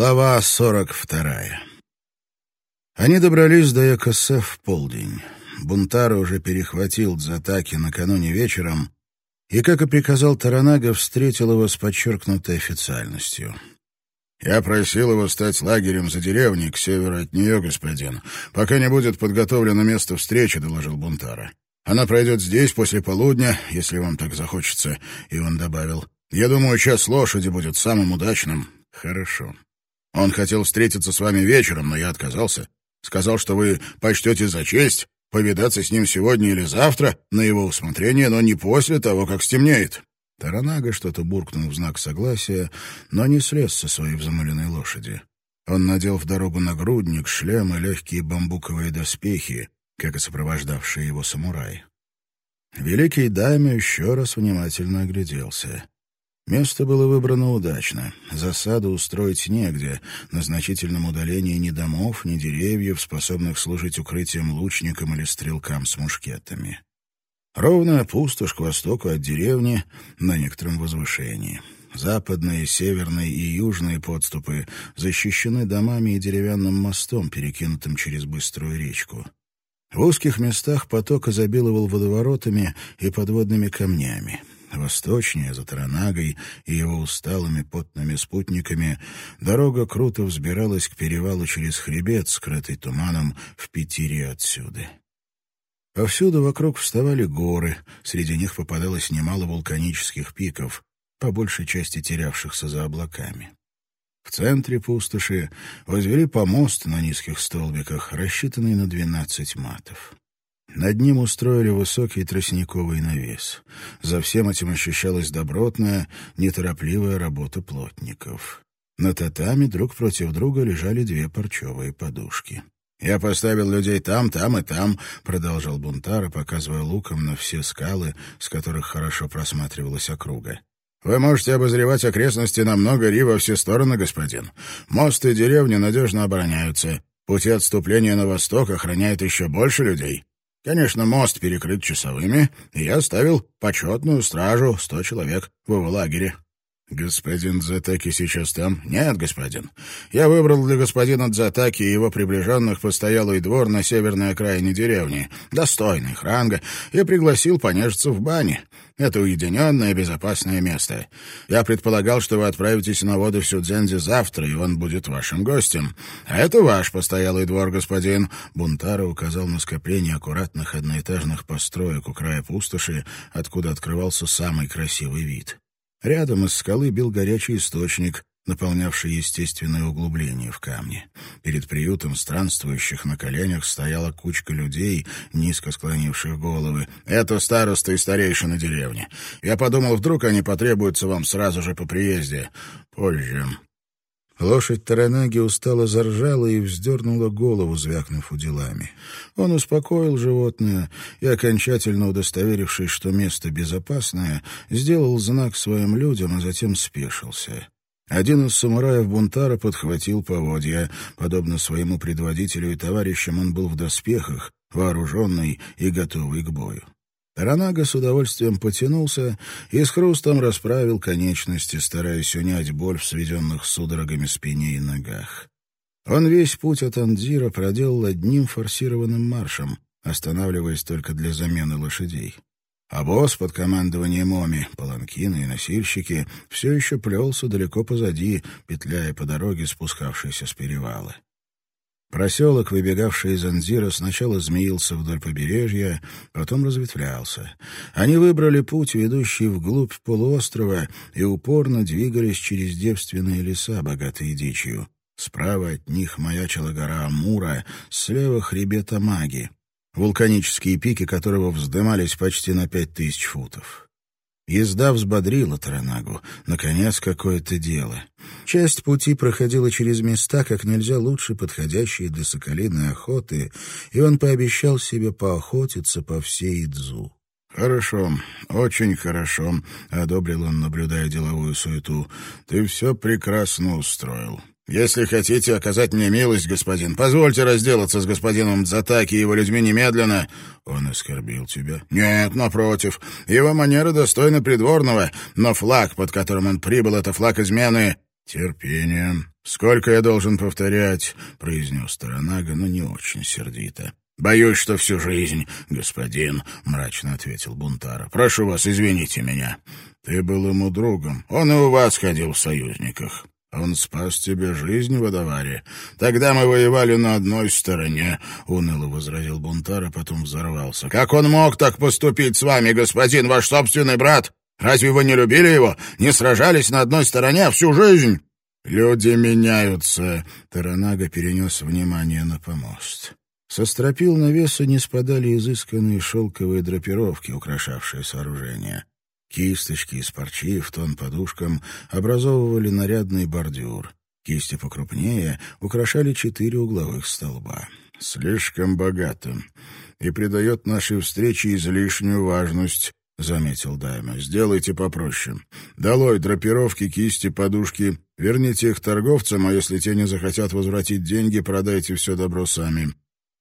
Глава сорок вторая. Они добрались до Экосе в полдень. Бунтара уже перехватил Дзатаки накануне вечером и, как и приказал Таранага, встретил его с подчеркнутой официальностью. «Я просил его стать лагерем за деревней к северу от нее, господин, пока не будет подготовлено место встречи», — доложил Бунтара. «Она пройдет здесь после полудня, если вам так захочется», — и он добавил. «Я думаю, час лошади будет самым удачным». «Хорошо. Он хотел встретиться с вами вечером, но я отказался. Сказал, что вы почтете за честь повидаться с ним сегодня или завтра на его усмотрение, но не после того, как стемнеет». Таранага что-то буркнул в знак согласия, но не слез со своей взмыленной лошади. Он надел в дорогу нагрудник, шлем и легкие бамбуковые доспехи, как и сопровождавшие его самурай. Великий Дайме еще раз внимательно огляделся. Место было выбрано удачно. Засаду устроить негде. На значительном удалении ни домов, ни деревьев, способных служить укрытием лучникам или стрелкам с мушкетами. Ровная пустошь к востоку от деревни на некотором возвышении. Западные, северные и южные подступы защищены домами и деревянным мостом, перекинутым через быструю речку. В узких местах поток изобиловал водоворотами и подводными камнями. Восточнее, за Таранагой и его усталыми потными спутниками, дорога круто взбиралась к перевалу через хребет, скрытый туманом в пяти отсюда. Повсюду вокруг вставали горы, среди них попадалось немало вулканических пиков, по большей части терявшихся за облаками. В центре пустоши возвели помост на низких столбиках, рассчитанный на двенадцать матов. Над ним устроили высокий тростниковый навес. За всем этим ощущалась добротная, неторопливая работа плотников. На татами друг против друга лежали две парчевые подушки. «Я поставил людей там, там и там», — продолжал Бунтара, показывая луком на все скалы, с которых хорошо просматривалась округа. «Вы можете обозревать окрестности на много ри во все стороны, господин. Мост и деревни надежно обороняются. Пути отступления на восток охраняет еще больше людей. Конечно, мост перекрыт часовыми, и я оставил почетную стражу, сто человек, в его лагере. «Господин Дзатаки сейчас там?» «Нет, господин. Я выбрал для господина Дзатаки и его приближенных постоялый двор на северной окраине деревни, достойный хранга, и пригласил понежиться в бане. Это уединенное, безопасное место. Я предполагал, что вы отправитесь на воду в Сюдзензе завтра, и он будет вашим гостем. А это ваш постоялый двор, господин». Бунтара указал на скопление аккуратных одноэтажных построек у края пустоши, откуда открывался самый красивый вид. Рядом из скалы бил горячий источник, наполнявший естественное углубление в камне. Перед приютом странствующих на коленях стояла кучка людей, низко склонивших головы. «Это староста и старейшина деревни. Я подумал, вдруг они потребуются вам сразу же по приезде. Позже». Лошадь Таранаги устало заржала и вздернула голову, звякнув уделами. Он успокоил животное и, окончательно удостоверившись, что место безопасное, сделал знак своим людям, а затем спешился. Один из самураев Бунтара подхватил поводья. Подобно своему предводителю и товарищам, он был в доспехах, вооруженный и готовый к бою. Ранага с удовольствием потянулся и с хрустом расправил конечности, стараясь унять боль в сведенных судорогами спине и ногах. Он весь путь от Андзира проделал одним форсированным маршем, останавливаясь только для замены лошадей. А босс под командованием Оми, паланкины и носильщики, все еще плелся далеко позади, петляя по дороге, спускавшейся с перевала. Проселок, выбегавший из Анзира, сначала змеился вдоль побережья, потом разветвлялся. Они выбрали путь, ведущий вглубь полуострова, и упорно двигались через девственные леса, богатые дичью. Справа от них маячила гора Амура, слева — хребет Амаги, вулканические пики которого вздымались почти на пять тысяч футов. Езда взбодрила Таранагу. Наконец, какое-то дело. Часть пути проходила через места, как нельзя лучше подходящие для соколиной охоты, и он пообещал себе поохотиться по всей Идзу. «Хорошо, очень хорошо», — одобрил он, наблюдая деловую суету. «Ты все прекрасно устроил. Если хотите оказать мне милость, господин, позвольте разделаться с господином Дзатаки и его людьми немедленно. Он оскорбил тебя? Нет, напротив. Его манеры достойны придворного, но флаг, под которым он прибыл, это флаг измены. Терпение. «Сколько я должен повторять?» — произнес Таранага, но не очень сердито. «Боюсь, что всю жизнь, господин», — мрачно ответил Бунтара. «Прошу вас, извините меня. Ты был ему другом. Он и у вас ходил в союзниках. Он спас тебе жизнь Водоваре. Тогда мы воевали на одной стороне, — уныло возразил Бунтар, а потом взорвался. Как он мог так поступить с вами, господин, ваш собственный брат? Разве вы не любили его? Не сражались на одной стороне всю жизнь? Люди меняются. Таранага перенес внимание на помост. Со стропил навеса не спадали изысканные шелковые драпировки, украшавшие сооружение. Кисточки из парчи в тон подушкам образовывали нарядный бордюр. Кисти покрупнее украшали четыре угловых столба. «Слишком богато и придает нашей встрече излишнюю важность», — заметил Дайма. «Сделайте попроще. Долой драпировки, кисти, подушки. Верните их торговцам, а если те не захотят возвратить деньги, продайте все добро сами.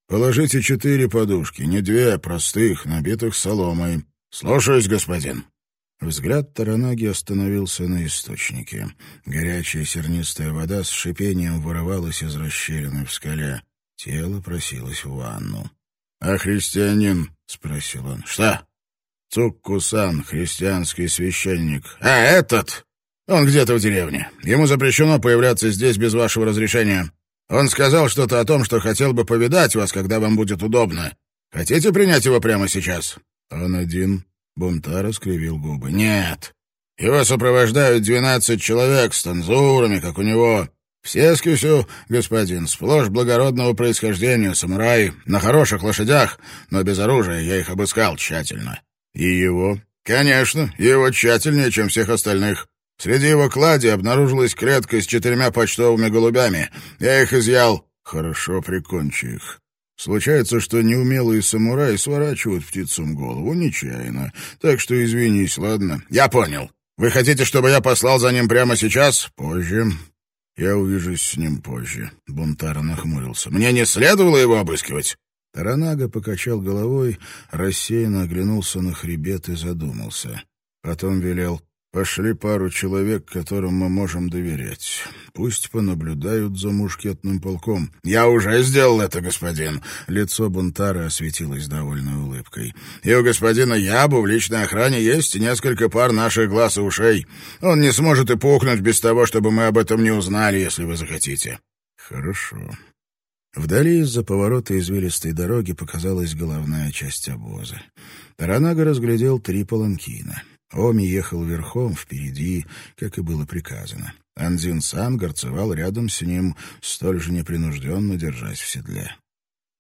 Положите четыре подушки, не две, а простых, набитых соломой. Слушаюсь, господин». Взгляд Таранаги остановился на источнике. Горячая сернистая вода с шипением вырывалась из расщелины в скале. Тело просилось в ванну. — А христианин? — спросил он. — Что? — Цуккусан, христианский священник. — А этот? Он где-то в деревне. Ему запрещено появляться здесь без вашего разрешения. Он сказал что-то о том, что хотел бы повидать вас, когда вам будет удобно. Хотите принять его прямо сейчас? — Он один, Бунтара скривил губы. «Нет. Его сопровождают двенадцать человек с танзурами, как у него. Все с кюсю, господин, сплошь благородного происхождения, самураи, на хороших лошадях, но без оружия, я их обыскал тщательно. И его? Конечно, его тщательнее, чем всех остальных. Среди его клади обнаружилась клетка с четырьмя почтовыми голубями. Я их изъял. Хорошо, прикончи их. Случается, что неумелые самураи сворачивают птицам голову нечаянно. Так что извинись, ладно? Я понял. Вы хотите, чтобы я послал за ним прямо сейчас? Позже. Я увижусь с ним позже. Бунтара нахмурился. Мне не следовало его обыскивать. Таранага покачал головой, рассеянно оглянулся на хребет и задумался. Потом велел Пошли пару человек, которым мы можем доверять. Пусть понаблюдают за мушкетным полком. Я уже сделал это, господин. Лицо Бунтара осветилось довольной улыбкой. И у господина Ябу в личной охране есть несколько пар наших глаз и ушей. Он не сможет и пухнуть без того, чтобы мы об этом не узнали, если вы захотите. Хорошо. Вдали из-за поворота извилистой дороги показалась головная часть обоза. Таранага разглядел три паланкина. Оми ехал верхом впереди, как и было приказано. Андзин-сан горцевал рядом с ним, столь же непринужденно держась в седле.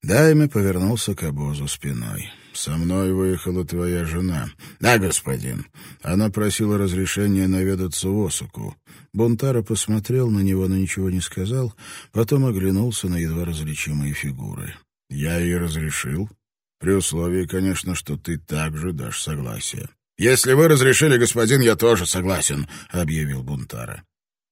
Дайме повернулся к обозу спиной. «Со мной выехала твоя жена». «Да, господин». Она просила разрешения наведаться в Осаку. Бунтара посмотрел на него, но ничего не сказал, потом оглянулся на едва различимые фигуры. «Я ей разрешил, при условии, конечно, что ты также дашь согласие». «Если вы разрешили, господин, я тоже согласен», — объявил Бунтара.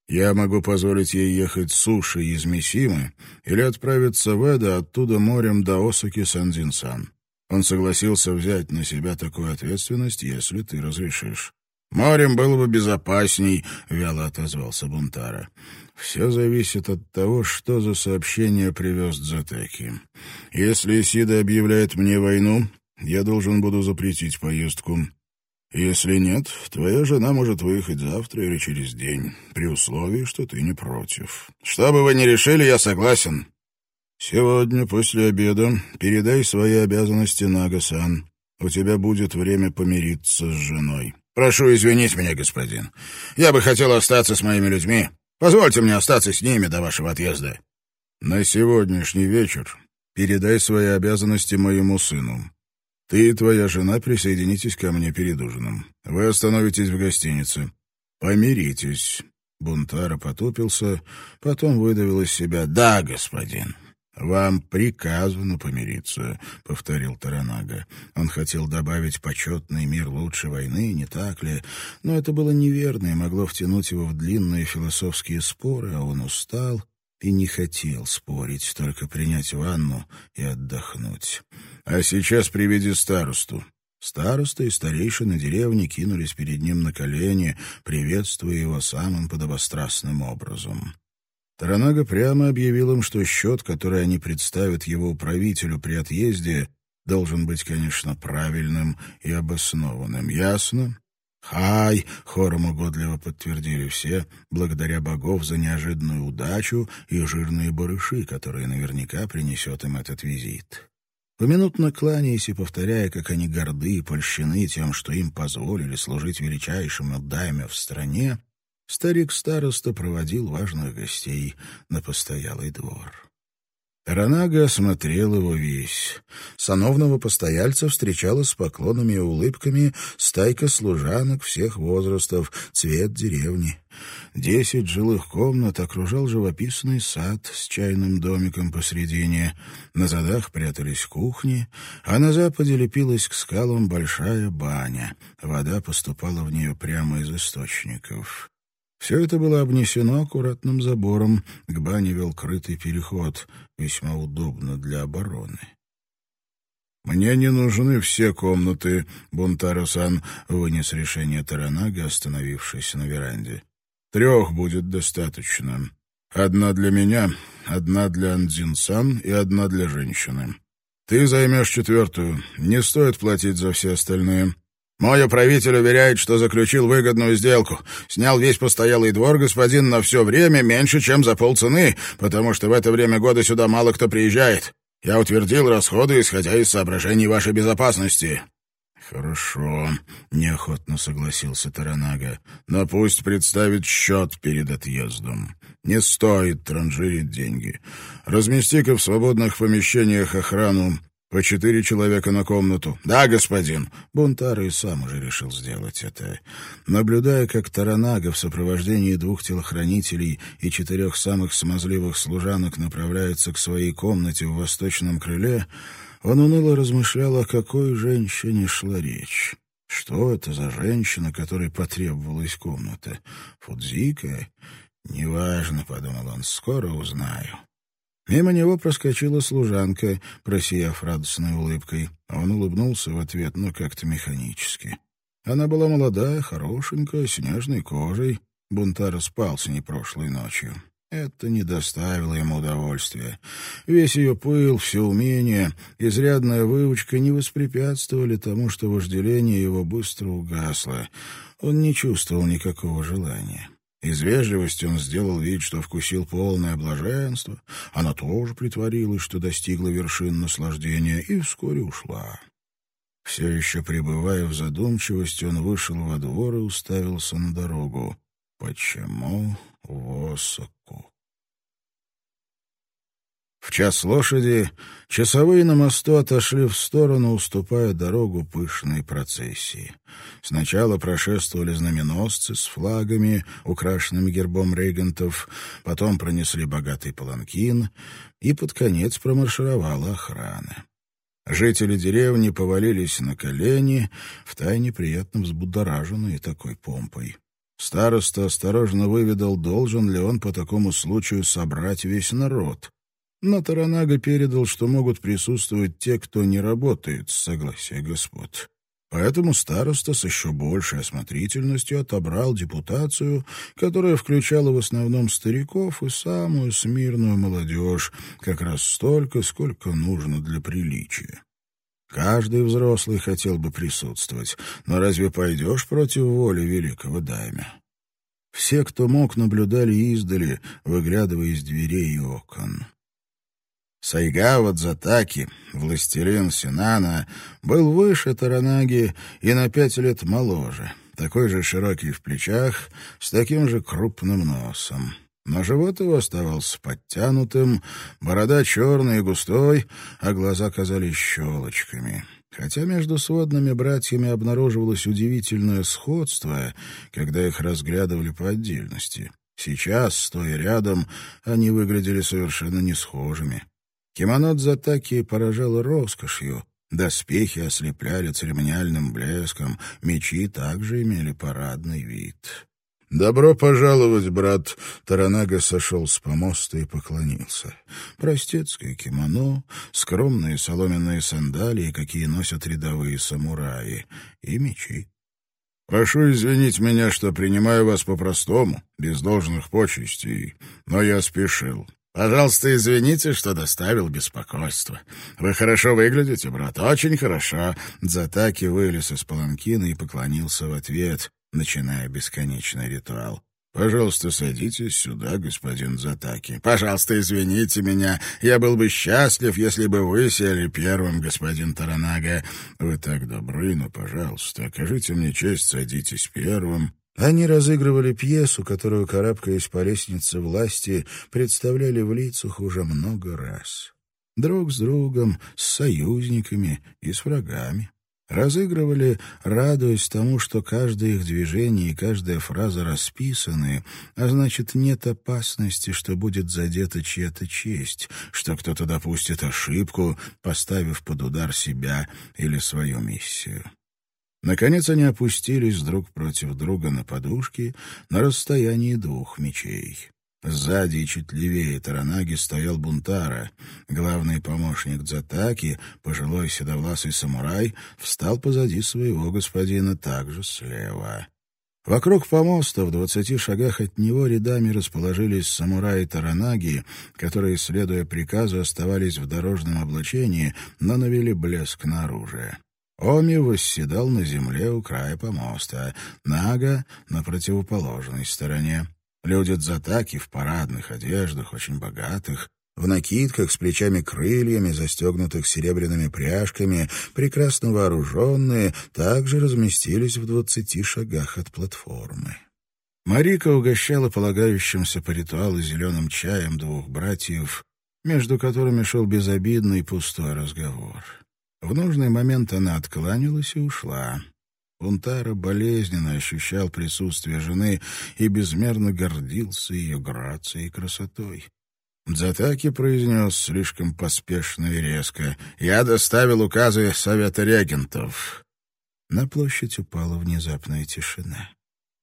«Я могу позволить ей ехать суши из Мисимы или отправиться в Эда оттуда морем до Осаки Сандзинсан. Он согласился взять на себя такую ответственность, если ты разрешишь». «Морем было бы безопасней», — вяло отозвался Бунтара. «Все зависит от того, что за сообщение привез Дзатеки. Если Исида объявляет мне войну, я должен буду запретить поездку. Если нет, твоя жена может выехать завтра или через день, при условии, что ты не против. Что бы вы ни решили, я согласен. Сегодня после обеда передай свои обязанности Нагасан. У тебя будет время помириться с женой. Прошу извинить меня, господин. Я бы хотел остаться с моими людьми. Позвольте мне остаться с ними до вашего отъезда. На сегодняшний вечер передай свои обязанности моему сыну. Ты и твоя жена присоединитесь ко мне перед ужином. Вы остановитесь в гостинице. Помиритесь». Бунтара потупился, потом выдавил из себя «Да, господин». «Вам приказано помириться», — повторил Таранага. Он хотел добавить «почетный мир лучше войны», не так ли? Но это было неверно и могло втянуть его в длинные философские споры, а он устал и не хотел спорить, только принять ванну и отдохнуть. А сейчас приведи старосту». Староста и старейшины деревни кинулись перед ним на колени, приветствуя его самым подобострастным образом. Таранага прямо объявил им, что счет, который они представят его управителю при отъезде, должен быть, конечно, правильным и обоснованным. Ясно? «Хай!» — хором угодливо подтвердили все, благодаря богов за неожиданную удачу и жирные барыши, которые наверняка принесет им этот визит. Поминутно кланяясь и повторяя, как они горды и польщены тем, что им позволили служить величайшим отдайме в стране, старик-староста проводил важных гостей на постоялый двор. Ранага осмотрел его весь. Сановного постояльца встречала с поклонами и улыбками стайка служанок всех возрастов, цвет деревни. Десять жилых комнат окружал живописный сад с чайным домиком посредине. На задах прятались кухни, а на западе лепилась к скалам большая баня. Вода поступала в нее прямо из источников. Все это было обнесено аккуратным забором, к бане вел крытый переход, весьма удобно для обороны. «Мне не нужны все комнаты», — Бунтаро-сан вынес решение Таранага, остановившись на веранде. «Трех будет достаточно. Одна для меня, одна для Андзин-сан и одна для женщины. Ты займешь четвертую. Не стоит платить за все остальные. Мой правитель уверяет, что заключил выгодную сделку. Снял весь постоялый двор господин на все время меньше, чем за полцены, потому что в это время года сюда мало кто приезжает. Я утвердил расходы, исходя из соображений вашей безопасности». «Хорошо», — неохотно согласился Таранага. «Но пусть представит счет перед отъездом. Не стоит транжирить деньги. Размести-ка в свободных помещениях охрану «По четыре человека на комнату». «Да, господин». Бунтар и сам уже решил сделать это. Наблюдая, как Таранага в сопровождении двух телохранителей и четырех самых смазливых служанок направляется к своей комнате в восточном крыле, он уныло размышлял, о какой женщине шла речь. Что это за женщина, которой потребовалась комната? Фудзика? Неважно, — подумал он, — скоро узнаю. Мимо него проскочила служанка, просияв радостной улыбкой. Он улыбнулся в ответ, но как-то механически. Она была молодая, хорошенькая, с нежной кожей. Бунтар спал с ней прошлой ночью. Это не доставило ему удовольствия. Весь ее пыл, все умение, изрядная выучка не воспрепятствовали тому, что вожделение его быстро угасло. Он не чувствовал никакого желания. Из вежливости он сделал вид, что вкусил полное блаженство. Она тоже притворилась, что достигла вершин наслаждения, и вскоре ушла. Все еще пребывая в задумчивости, он вышел во двор и уставился на дорогу. Почему в Осаку? В час лошади часовые на мосту отошли в сторону, уступая дорогу пышной процессии. Сначала прошествовали знаменосцы с флагами, украшенными гербом регентов, потом пронесли богатый паланкин, и под конец промаршировала охрана. Жители деревни повалились на колени, втайне приятно взбудораженные такой помпой. Староста осторожно выведал, должен ли он по такому случаю собрать весь народ. Но Таранага передал, что могут присутствовать те, кто не работает с согласия господ. Поэтому староста с еще большей осмотрительностью отобрал депутацию, которая включала в основном стариков и самую смирную молодежь, как раз столько, сколько нужно для приличия. Каждый взрослый хотел бы присутствовать, но разве пойдешь против воли великого дайма? Все, кто мог, наблюдали издали, выглядывая из дверей и окон. Сайгава Дзатаки, властелин Синана, был выше Таранаги и на пять лет моложе, такой же широкий в плечах, с таким же крупным носом. Но живот его оставался подтянутым, борода черная и густой, а глаза казались щелочками. Хотя между сводными братьями обнаруживалось удивительное сходство, когда их разглядывали по отдельности. Сейчас, стоя рядом, они выглядели совершенно не схожими. Кимоно Дзатаки поражало роскошью, доспехи ослепляли церемониальным блеском, мечи также имели парадный вид. «Добро пожаловать, брат!» Таранага сошел с помоста и поклонился. Простецкое кимоно, скромные соломенные сандалии, какие носят рядовые самураи, и мечи. Прошу извинить меня, что принимаю вас по-простому, без должных почестей, но я спешил. Пожалуйста, извините, что доставил беспокойство. Вы хорошо выглядите, брат, очень хорошо. Затаки вылез из паланкина и поклонился в ответ, начиная бесконечный ритуал. «Пожалуйста, садитесь сюда, господин Затаки. Пожалуйста, извините меня. Я был бы счастлив, если бы вы сели первым, господин Таранага. Вы так добры, но, пожалуйста, окажите мне честь, садитесь первым». Они разыгрывали пьесу, которую, карабкаясь по лестнице власти, представляли в лицах уже много раз. Друг с другом, с союзниками и с врагами разыгрывали, радуясь тому, что каждое их движение и каждая фраза расписаны, а значит, нет опасности, что будет задета чья-то честь, что кто-то допустит ошибку, поставив под удар себя или свою миссию. Наконец они опустились друг против друга на подушки на расстоянии двух мечей. Сзади и чуть левее Таранаги стоял Бунтара. Главный помощник Дзатаки, пожилой седовласый самурай, встал позади своего господина также слева. Вокруг помоста, в двадцати шагах от него, рядами расположились самураи Таранаги, которые, следуя приказу, оставались в дорожном облачении, но навели блеск на оружие. Оми восседал на земле у края помоста, Нага — на противоположной стороне. Люди дзатаки в парадных одеждах, очень богатых, в накидках с плечами-крыльями, застегнутых серебряными пряжками, прекрасно вооруженные, также разместились в двадцати шагах от платформы. Марика угощала полагающимся по ритуалу зеленым чаем двух братьев, между которыми шел безобидный пустой разговор. В нужный момент она откланялась и ушла. Унтара болезненно ощущал присутствие жены и безмерно гордился ее грацией и красотой. Дзатаки произнес слишком поспешно и резко. «Я доставил указы Совета регентов». На площадь упала внезапная тишина.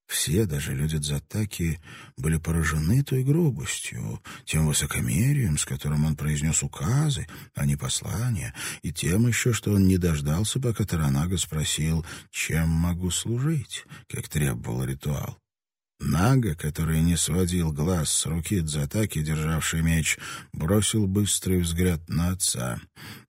Все, даже люди Дзатаки, были поражены той грубостью, тем высокомерием, с которым он произнес указы, а не послания, и тем еще, что он не дождался, пока Таранага спросил, чем могу служить, как требовал ритуал. Нага, который не сводил глаз с руки Дзатаки, державший меч, бросил быстрый взгляд на отца.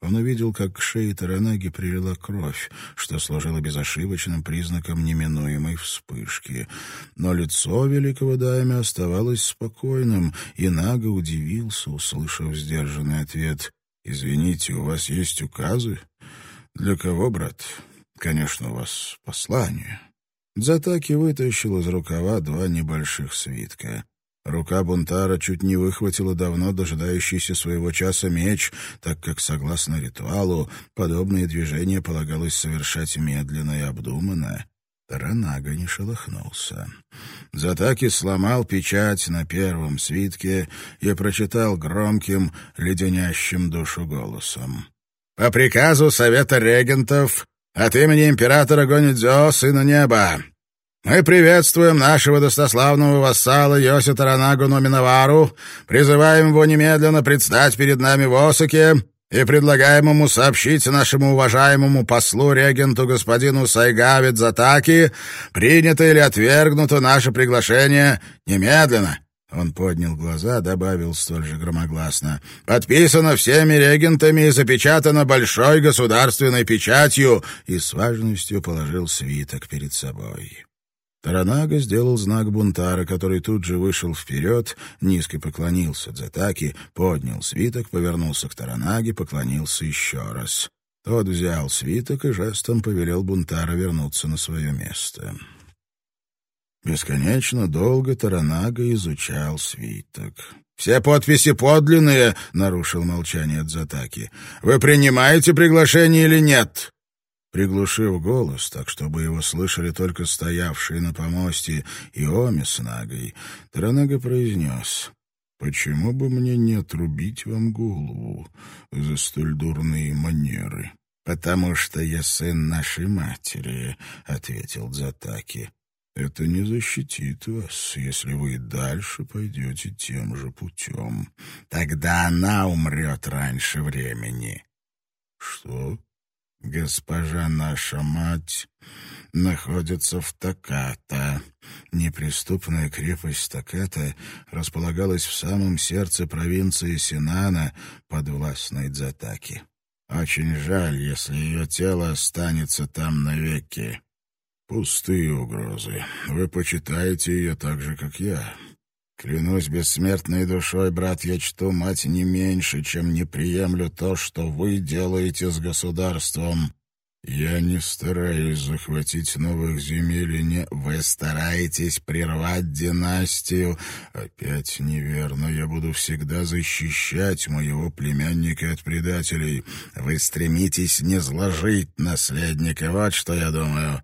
Он увидел, как к шее Таранаги прилила кровь, что служило безошибочным признаком неминуемой вспышки. Но лицо великого дайме оставалось спокойным, и Нага удивился, услышав сдержанный ответ. «Извините, у вас есть указы? Для кого, брат? Конечно, у вас послание». Дзатаки вытащил из рукава два небольших свитка. Рука Бунтара чуть не выхватила давно дожидающийся своего часа меч, так как, согласно ритуалу, подобные движения полагалось совершать медленно и обдуманно. Таранага не шелохнулся. Затаки сломал печать на первом свитке и прочитал громким, леденящим душу голосом. «По приказу Совета регентов от имени императора Гонидзё, сына неба, мы приветствуем нашего достославного вассала Йоси Таранагу Номиновару, призываем его немедленно предстать перед нами в Осаке и предлагаем ему сообщить нашему уважаемому послу-регенту господину Сайгаве Затаки, принято или отвергнуто наше приглашение немедленно». Он поднял глаза, добавил столь же громогласно. «Подписано всеми регентами и запечатано большой государственной печатью!» И с важностью положил свиток перед собой. Таранага сделал знак бунтара, который тут же вышел вперед, низко поклонился Дзатаки, поднял свиток, повернулся к Таранаге, поклонился еще раз. Тот взял свиток и жестом повелел бунтара вернуться на свое место. Бесконечно долго Таранага изучал свиток. «Все подписи подлинные», — нарушил молчание Дзатаки. «Вы принимаете приглашение или нет?» Приглушив голос, так чтобы его слышали только стоявшие на помосте Иоми с Нагой, Таранага произнес, «Почему бы мне не отрубить вам голову за столь дурные манеры?» «Потому что я сын нашей матери», — ответил Дзатаки. Это не защитит вас, если вы и дальше пойдете тем же путем. Тогда она умрет раньше времени. Что? Госпожа наша мать находится в Таката. Неприступная крепость Таката располагалась в самом сердце провинции Синана, подвластной Дзатаки. Очень жаль, если ее тело останется там навеки. Пустые угрозы. Вы почитаете ее так же, как я. Клянусь бессмертной душой, брат, я чту мать не меньше, чем не приемлю то, что вы делаете с государством. Я не стараюсь захватить новых земель и не... Вы стараетесь прервать династию. Опять неверно. Я буду всегда защищать моего племянника от предателей. Вы стремитесь не сложить наследника. Вот что я думаю.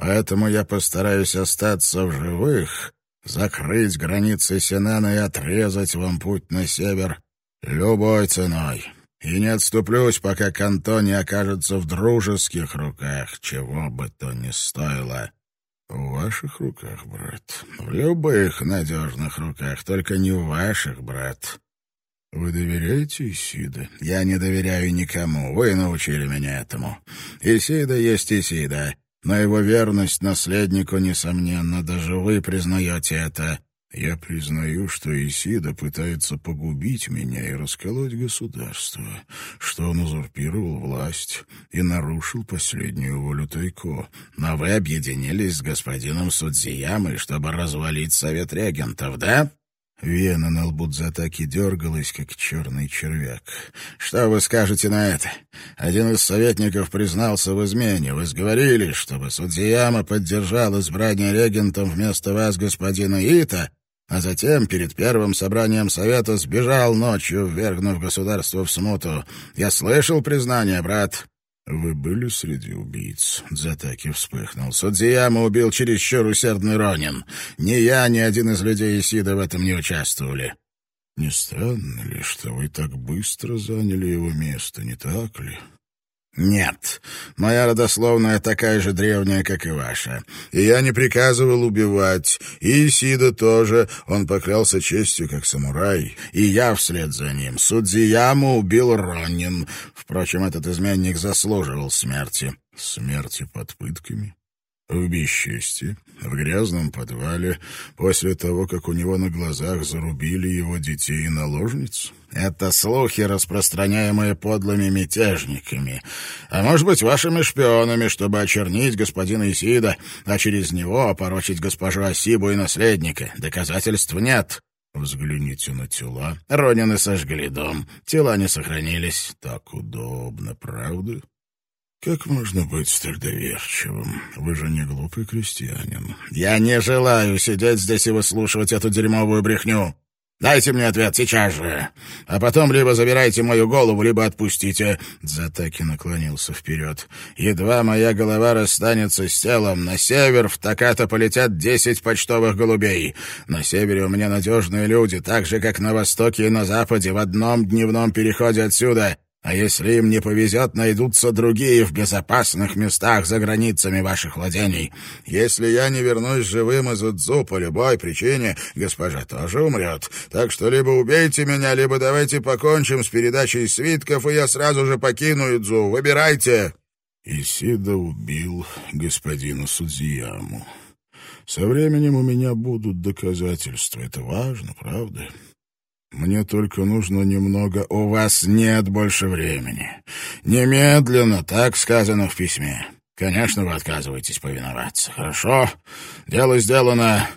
Поэтому я постараюсь остаться в живых, закрыть границы Синана и отрезать вам путь на север любой ценой. И не отступлюсь, пока Канто не окажется в дружеских руках, чего бы то ни стоило. В ваших руках, брат. В любых надежных руках, только не в ваших, брат. Вы доверяете Исида? Я не доверяю никому. Вы научили меня этому. Исида есть Исида. Но его верность наследнику, несомненно, даже вы признаете это. Я признаю, что Исида пытается погубить меня и расколоть государство, что он узурпировал власть и нарушил последнюю волю Тайко. Но вы объединились с господином Судзиямой, чтобы развалить совет регентов, да? Вена на лбу Дзатаки дергалась, как черный червяк. «Что вы скажете на это? Один из советников признался в измене. Вы сговорились, чтобы Судзияма поддержал избрание регентом вместо вас господина Ита, а затем перед первым собранием совета сбежал ночью, ввергнув государство в смуту. Я слышал признание, брат. «Вы были среди убийц?» Затаки вспыхнул. «Судзияма убил чересчур усердный Ронин. Ни я, ни один из людей Исида в этом не участвовали». «Не странно ли, что вы так быстро заняли его место, не так ли?» «Нет, моя родословная такая же древняя, как и ваша. И я не приказывал убивать. И Исида тоже. Он поклялся честью, как самурай. И я вслед за ним. Судзияму убил Ронин. Впрочем, этот изменник заслуживал смерти». «Смерти под пытками?» в бесчестии, в грязном подвале, после того, как у него на глазах зарубили его детей и наложниц? Это слухи, распространяемые подлыми мятежниками, а может быть, вашими шпионами, чтобы очернить господина Исида, а через него опорочить госпожу Асибу и наследника. Доказательств нет. Взгляните на тела. Ронины сожгли дом. Тела не сохранились. Так удобно, правда? «Как можно быть столь доверчивым? Вы же не глупый крестьянин». «Я не желаю сидеть здесь и выслушивать эту дерьмовую брехню. Дайте мне ответ сейчас же. А потом либо забирайте мою голову, либо отпустите». Затаки наклонился вперед. «Едва моя голова расстанется с телом, на север в Таката полетят десять почтовых голубей. На севере у меня надежные люди, так же, как на востоке и на западе, в одном дневном переходе отсюда». А если им не повезет, найдутся другие в безопасных местах за границами ваших владений. Если я не вернусь живым из Удзу по любой причине, госпожа тоже умрет. Так что либо убейте меня, либо давайте покончим с передачей свитков, и я сразу же покину Идзу. Выбирайте!» Исида убил господина Судзияму. «Со временем у меня будут доказательства. Это важно, правда?» Мне только нужно немного... У вас нет больше времени. Немедленно, так сказано в письме. Конечно, вы отказываетесь повиноваться. Хорошо, дело сделано.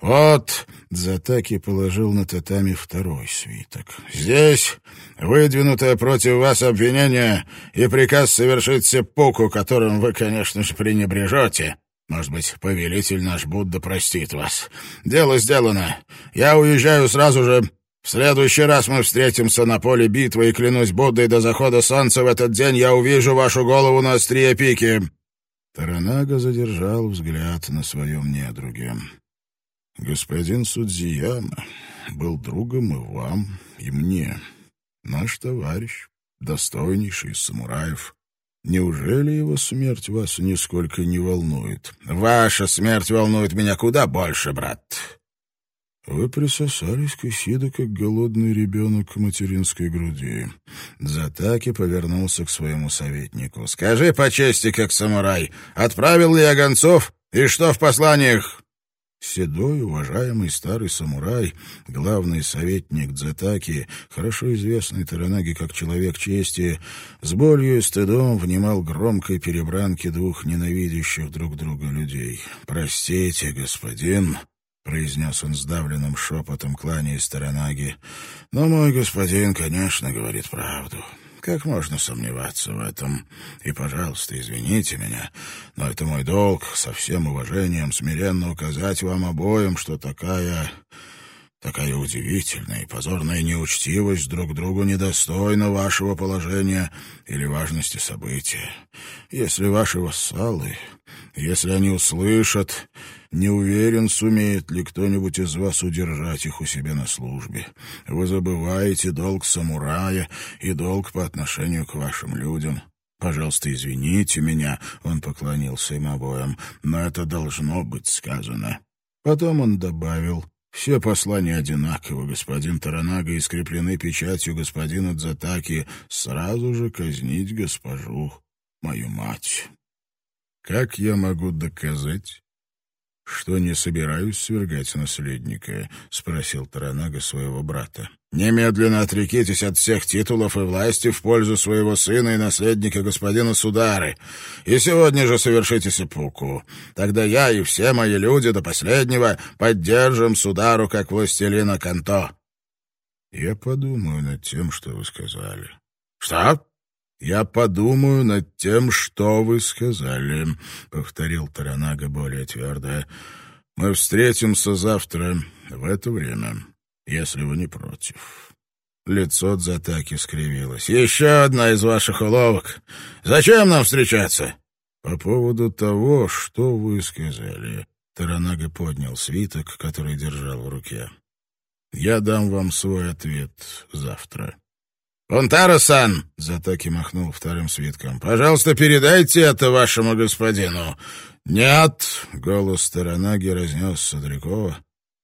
Вот, Затаки положил на татами второй свиток. Здесь выдвинутое против вас обвинение и приказ совершить сеппуку, которым вы, конечно же, пренебрежете. Может быть, повелитель наш Будда простит вас. Дело сделано. Я уезжаю сразу же в следующий раз мы встретимся на поле битвы, и, клянусь Буддой, до захода солнца в этот день я увижу вашу голову на острие пики». Таранага задержал взгляд на своем недруге. «Господин Судзияма был другом и вам, и мне. Наш товарищ, достойнейший из самураев. Неужели его смерть вас нисколько не волнует?» «Ваша смерть волнует меня куда больше, брат. Вы присосались к Исиду, как голодный ребенок к материнской груди. Затаки повернулся к своему советнику. «Скажи по чести, как самурай, отправил ли я гонцов, и что в посланиях?» Седой, уважаемый старый самурай, главный советник Дзетаки, хорошо известный Таранаги как человек чести, с болью и стыдом внимал громкой перебранке двух ненавидящих друг друга людей. «Простите, господин», произнес он сдавленным шепотом, кланяясь Таранаги. «Но мой господин, конечно, говорит правду. Как можно сомневаться в этом? И, пожалуйста, извините меня, но это мой долг со всем уважением смиренно указать вам обоим, что такая Такая удивительная и позорная неучтивость друг другу недостойна вашего положения или важности события. Если ваши вассалы, если они услышат, не уверен, сумеет ли кто-нибудь из вас удержать их у себя на службе. Вы забываете долг самурая и долг по отношению к вашим людям. Пожалуйста, извините меня, он поклонился им обоим, но это должно быть сказано. Потом он добавил — все послания одинаковы, господин Таранага, и скреплены печатью господина Дзатаки сразу же казнить госпожу, мою мать. Как я могу доказать, что не собираюсь свергать наследника? — спросил Таранага своего брата. Немедленно отрекитесь от всех титулов и власти в пользу своего сына и наследника господина Судары, и сегодня же совершите сепуку. Тогда я и все мои люди до последнего поддержим Судару как властелина Канто». «Я подумаю над тем, что вы сказали». «Что?» «Я подумаю над тем, что вы сказали», — повторил Таранага более твердо. «Мы встретимся завтра в это время» если вы не против». Лицо Дзатаки скривилось. «Еще одна из ваших уловок. Зачем нам встречаться?» «По поводу того, что вы сказали». Таранага поднял свиток, который держал в руке. «Я дам вам свой ответ завтра». «Унтаро-сан!» — Затаки махнул вторым свитком. «Пожалуйста, передайте это вашему господину». «Нет!» — голос Таранаги разнесся далеко,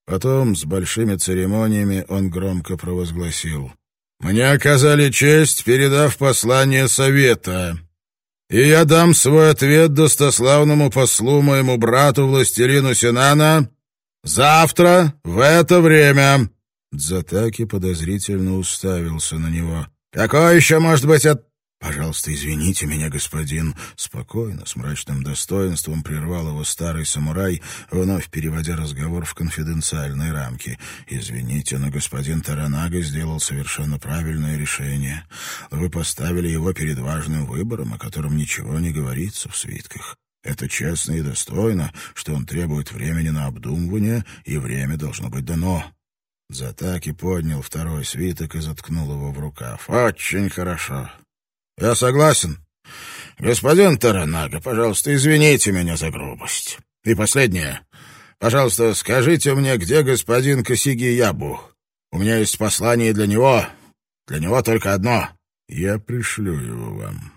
Потом, с большими церемониями, он громко провозгласил. «Мне оказали честь, передав послание совета, и я дам свой ответ достославному послу моему брату, властелину Синана, завтра в это время». Дзатаки подозрительно уставился на него. «Какой еще может быть от...» «Пожалуйста, извините меня, господин». Спокойно, с мрачным достоинством прервал его старый самурай, вновь переводя разговор в конфиденциальные рамки. «Извините, но господин Таранага сделал совершенно правильное решение. Вы поставили его перед важным выбором, о котором ничего не говорится в свитках». Это честно и достойно, что он требует времени на обдумывание, и время должно быть дано. Затаки поднял второй свиток и заткнул его в рукав. «Очень хорошо. Я согласен. Господин Таранага, пожалуйста, извините меня за грубость. И последнее. Пожалуйста, скажите мне, где господин Косиги Ябу? У меня есть послание для него. Для него только одно. Я пришлю его вам.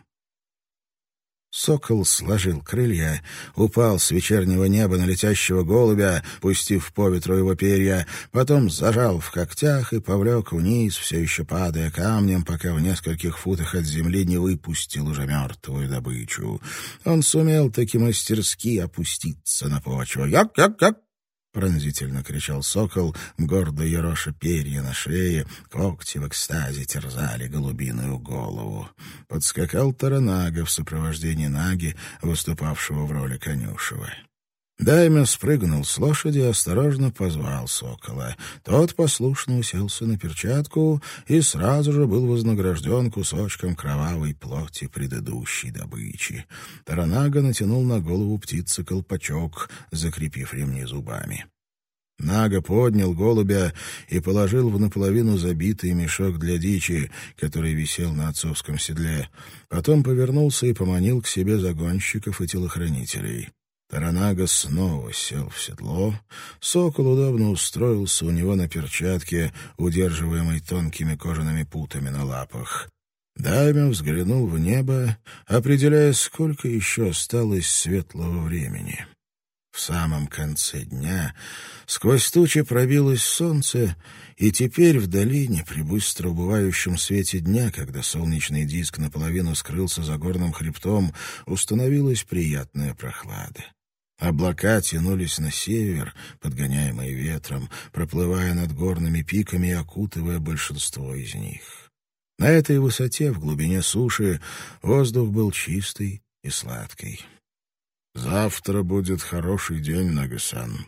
Сокол сложил крылья, упал с вечернего неба на летящего голубя, пустив по ветру его перья, потом зажал в когтях и повлек вниз, все еще падая камнем, пока в нескольких футах от земли не выпустил уже мертвую добычу. Он сумел таки мастерски опуститься на почву. «Як-як-як!» Пронзительно кричал сокол, гордо ероша перья на шее, когти в экстазе терзали голубиную голову. Подскакал Таранага в сопровождении Наги, выступавшего в роли конюшева. Дайме спрыгнул с лошади и осторожно позвал сокола. Тот послушно уселся на перчатку и сразу же был вознагражден кусочком кровавой плоти предыдущей добычи. Таранага натянул на голову птицы колпачок, закрепив ремни зубами. Нага поднял голубя и положил в наполовину забитый мешок для дичи, который висел на отцовском седле. Потом повернулся и поманил к себе загонщиков и телохранителей. Таранага снова сел в седло. Сокол удобно устроился у него на перчатке, удерживаемой тонкими кожаными путами на лапах. Дайме взглянул в небо, определяя, сколько еще осталось светлого времени. В самом конце дня сквозь тучи пробилось солнце, и теперь в долине, при быстро убывающем свете дня, когда солнечный диск наполовину скрылся за горным хребтом, установилась приятная прохлада. Облака тянулись на север, подгоняемые ветром, проплывая над горными пиками и окутывая большинство из них. На этой высоте, в глубине суши, воздух был чистый и сладкий. «Завтра будет хороший день, Нагасан.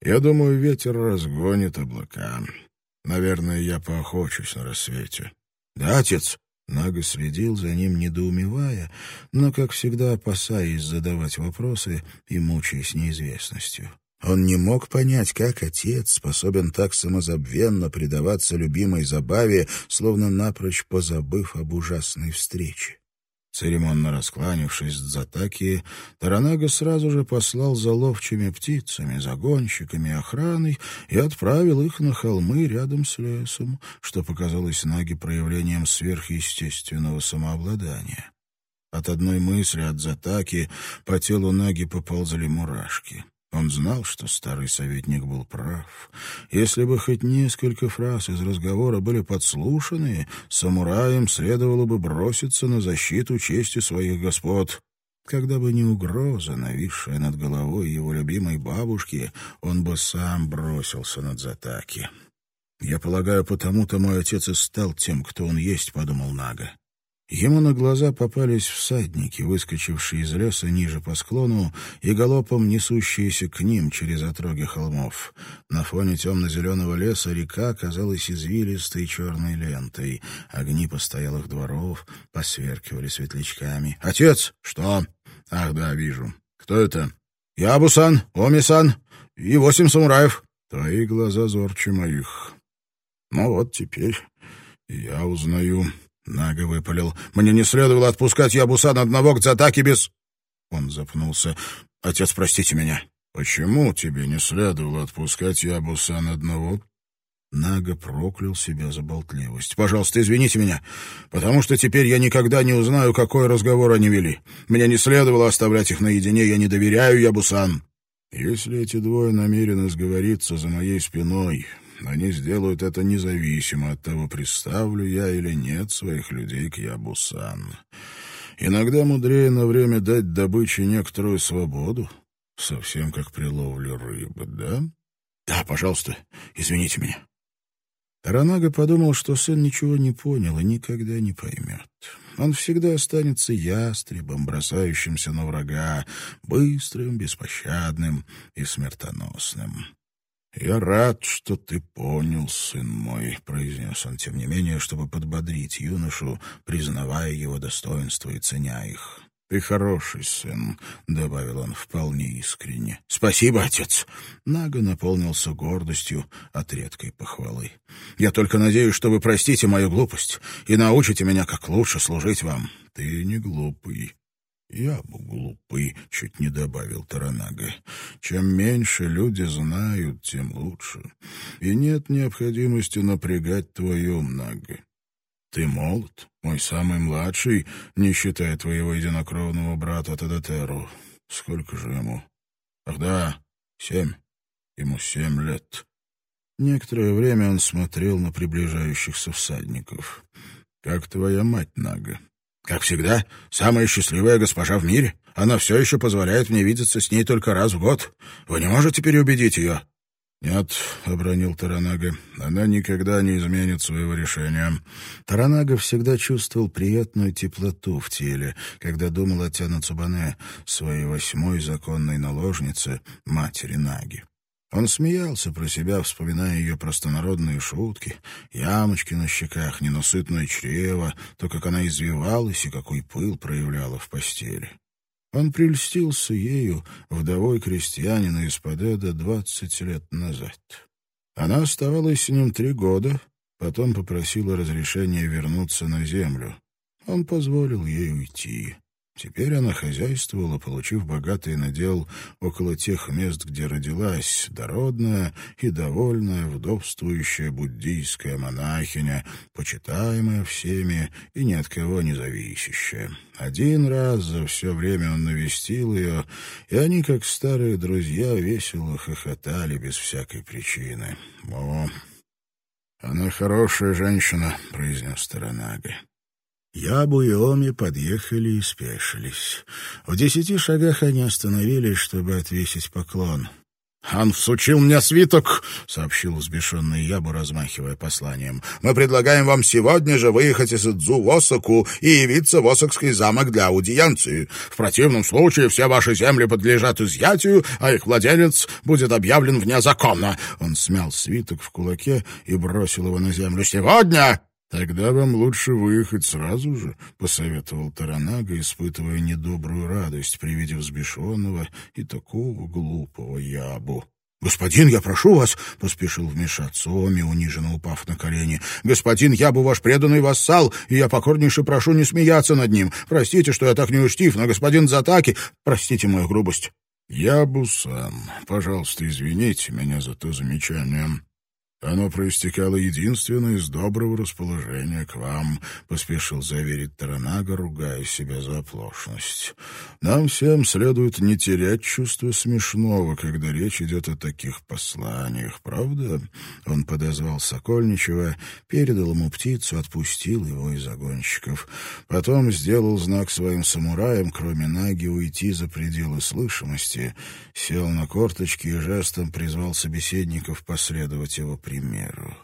Я думаю, ветер разгонит облака. Наверное, я поохочусь на рассвете». «Да, отец?» Нага следил за ним, недоумевая, но, как всегда, опасаясь задавать вопросы и мучаясь неизвестностью. Он не мог понять, как отец способен так самозабвенно предаваться любимой забаве, словно напрочь позабыв об ужасной встрече. Церемонно раскланившись с Затаки, Таранага сразу же послал за ловчими птицами, загонщиками охраной и отправил их на холмы рядом с лесом, что показалось Наге проявлением сверхъестественного самообладания. От одной мысли от Затаки по телу Наги поползли мурашки. Он знал, что старый советник был прав. Если бы хоть несколько фраз из разговора были подслушаны, самураям следовало бы броситься на защиту чести своих господ. Когда бы не угроза, нависшая над головой его любимой бабушки, он бы сам бросился над Затаки. «Я полагаю, потому-то мой отец и стал тем, кто он есть», — подумал Нага. Ему на глаза попались всадники, выскочившие из леса ниже по склону и галопом несущиеся к ним через отроги холмов. На фоне темно-зеленого леса река казалась извилистой черной лентой. Огни постоялых дворов посверкивали светлячками. «Отец!» «Что?» «Ах, да, вижу. Кто это?» «Я Абусан, Оми-сан и восемь самураев». «Твои глаза зорче моих. Ну вот теперь я узнаю...» Нага выпалил. «Мне не следовало отпускать Ябусан одного к Дзатаке без...» Он запнулся. «Отец, простите меня». «Почему тебе не следовало отпускать Ябусан одного?» Нага проклял себя за болтливость. «Пожалуйста, извините меня, потому что теперь я никогда не узнаю, какой разговор они вели. Мне не следовало оставлять их наедине, я не доверяю Ябусан». «Если эти двое намерены сговориться за моей спиной, они сделают это независимо от того, представлю я или нет своих людей к Ябусан. Иногда мудрее на время дать добыче некоторую свободу, совсем как при ловле рыбы, да? Да, пожалуйста, извините меня. Таранага подумал, что сын ничего не понял и никогда не поймет. Он всегда останется ястребом, бросающимся на врага, быстрым, беспощадным и смертоносным. «Я рад, что ты понял, сын мой», — произнес он, тем не менее, чтобы подбодрить юношу, признавая его достоинства и ценя их. «Ты хороший сын», — добавил он вполне искренне. «Спасибо, отец!» Нага наполнился гордостью от редкой похвалы. «Я только надеюсь, что вы простите мою глупость и научите меня, как лучше служить вам». «Ты не глупый», «Я бы глупый», — чуть не добавил Таранага. «Чем меньше люди знают, тем лучше. И нет необходимости напрягать твою Нага. Ты молод, мой самый младший, не считая твоего единокровного брата Тадатеру. Сколько же ему? Ах да, семь. Ему семь лет». Некоторое время он смотрел на приближающихся всадников. «Как твоя мать, Нага?» Как всегда, самая счастливая госпожа в мире. Она все еще позволяет мне видеться с ней только раз в год. Вы не можете переубедить ее?» «Нет», — обронил Таранага, — «она никогда не изменит своего решения». Таранага всегда чувствовал приятную теплоту в теле, когда думал о Тяна Цубане, своей восьмой законной наложнице, матери Наги. Он смеялся про себя, вспоминая ее простонародные шутки, ямочки на щеках, ненасытное чрево, то, как она извивалась и какой пыл проявляла в постели. Он прельстился ею, вдовой крестьянина из Падеда, двадцать лет назад. Она оставалась с ним три года, потом попросила разрешения вернуться на землю. Он позволил ей уйти. Теперь она хозяйствовала, получив богатый надел около тех мест, где родилась, дородная и довольная вдовствующая буддийская монахиня, почитаемая всеми и ни от кого не зависящая. Один раз за все время он навестил ее, и они, как старые друзья, весело хохотали без всякой причины. «О, она хорошая женщина», — произнес Таранага. Ябу и Оми подъехали и спешились. В десяти шагах они остановились, чтобы отвесить поклон. «Он всучил мне свиток», — сообщил взбешенный Ябу, размахивая посланием. «Мы предлагаем вам сегодня же выехать из Идзу в Осаку и явиться в Осакский замок для аудиенции. В противном случае все ваши земли подлежат изъятию, а их владелец будет объявлен вне закона». Он смял свиток в кулаке и бросил его на землю. «Сегодня «Тогда вам лучше выехать сразу же», — посоветовал Таранага, испытывая недобрую радость при виде взбешенного и такого глупого ябу. «Господин, я прошу вас!» — поспешил вмешаться Оми, униженно упав на колени. «Господин, я бы ваш преданный вассал, и я покорнейше прошу не смеяться над ним. Простите, что я так неучтив, но господин Затаки... Простите мою грубость». «Ябу-сан, пожалуйста, извините меня за то замечание. Оно проистекало единственно из доброго расположения к вам, — поспешил заверить Таранага, ругая себя за оплошность. Нам всем следует не терять чувство смешного, когда речь идет о таких посланиях, правда? Он подозвал Сокольничева, передал ему птицу, отпустил его из огонщиков. Потом сделал знак своим самураям, кроме Наги, уйти за пределы слышимости, сел на корточки и жестом призвал собеседников последовать его примеру.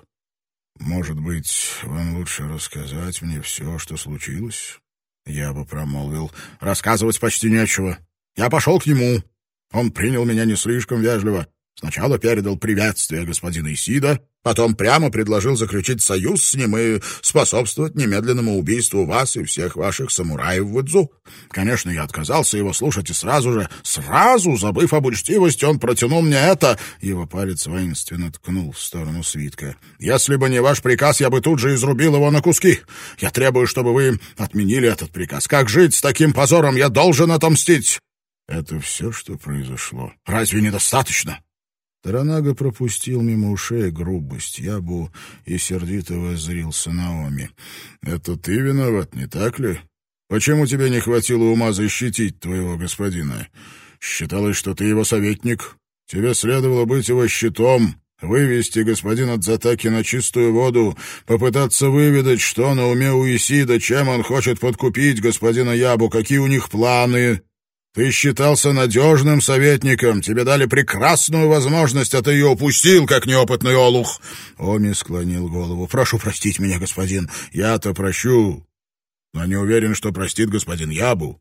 Может быть, вам лучше рассказать мне все, что случилось? Я бы промолвил. Рассказывать почти нечего. Я пошел к нему. Он принял меня не слишком вежливо. Сначала передал приветствие господина Исида, потом прямо предложил заключить союз с ним и способствовать немедленному убийству вас и всех ваших самураев в Идзу. Конечно, я отказался его слушать, и сразу же, сразу, забыв об учтивости, он протянул мне это. Его палец воинственно ткнул в сторону свитка. Если бы не ваш приказ, я бы тут же изрубил его на куски. Я требую, чтобы вы отменили этот приказ. Как жить с таким позором? Я должен отомстить. Это все, что произошло. Разве недостаточно? Таранага пропустил мимо ушей грубость Ябу и сердито воззрился на Оми. «Это ты виноват, не так ли? Почему тебе не хватило ума защитить твоего господина? Считалось, что ты его советник. Тебе следовало быть его щитом, вывести господина Дзатаки на чистую воду, попытаться выведать, что на уме у Исида, чем он хочет подкупить господина Ябу, какие у них планы». Ты считался надежным советником, тебе дали прекрасную возможность, а ты ее упустил, как неопытный олух. Оми склонил голову. Прошу простить меня, господин. Я-то прощу, но не уверен, что простит господин Ябу.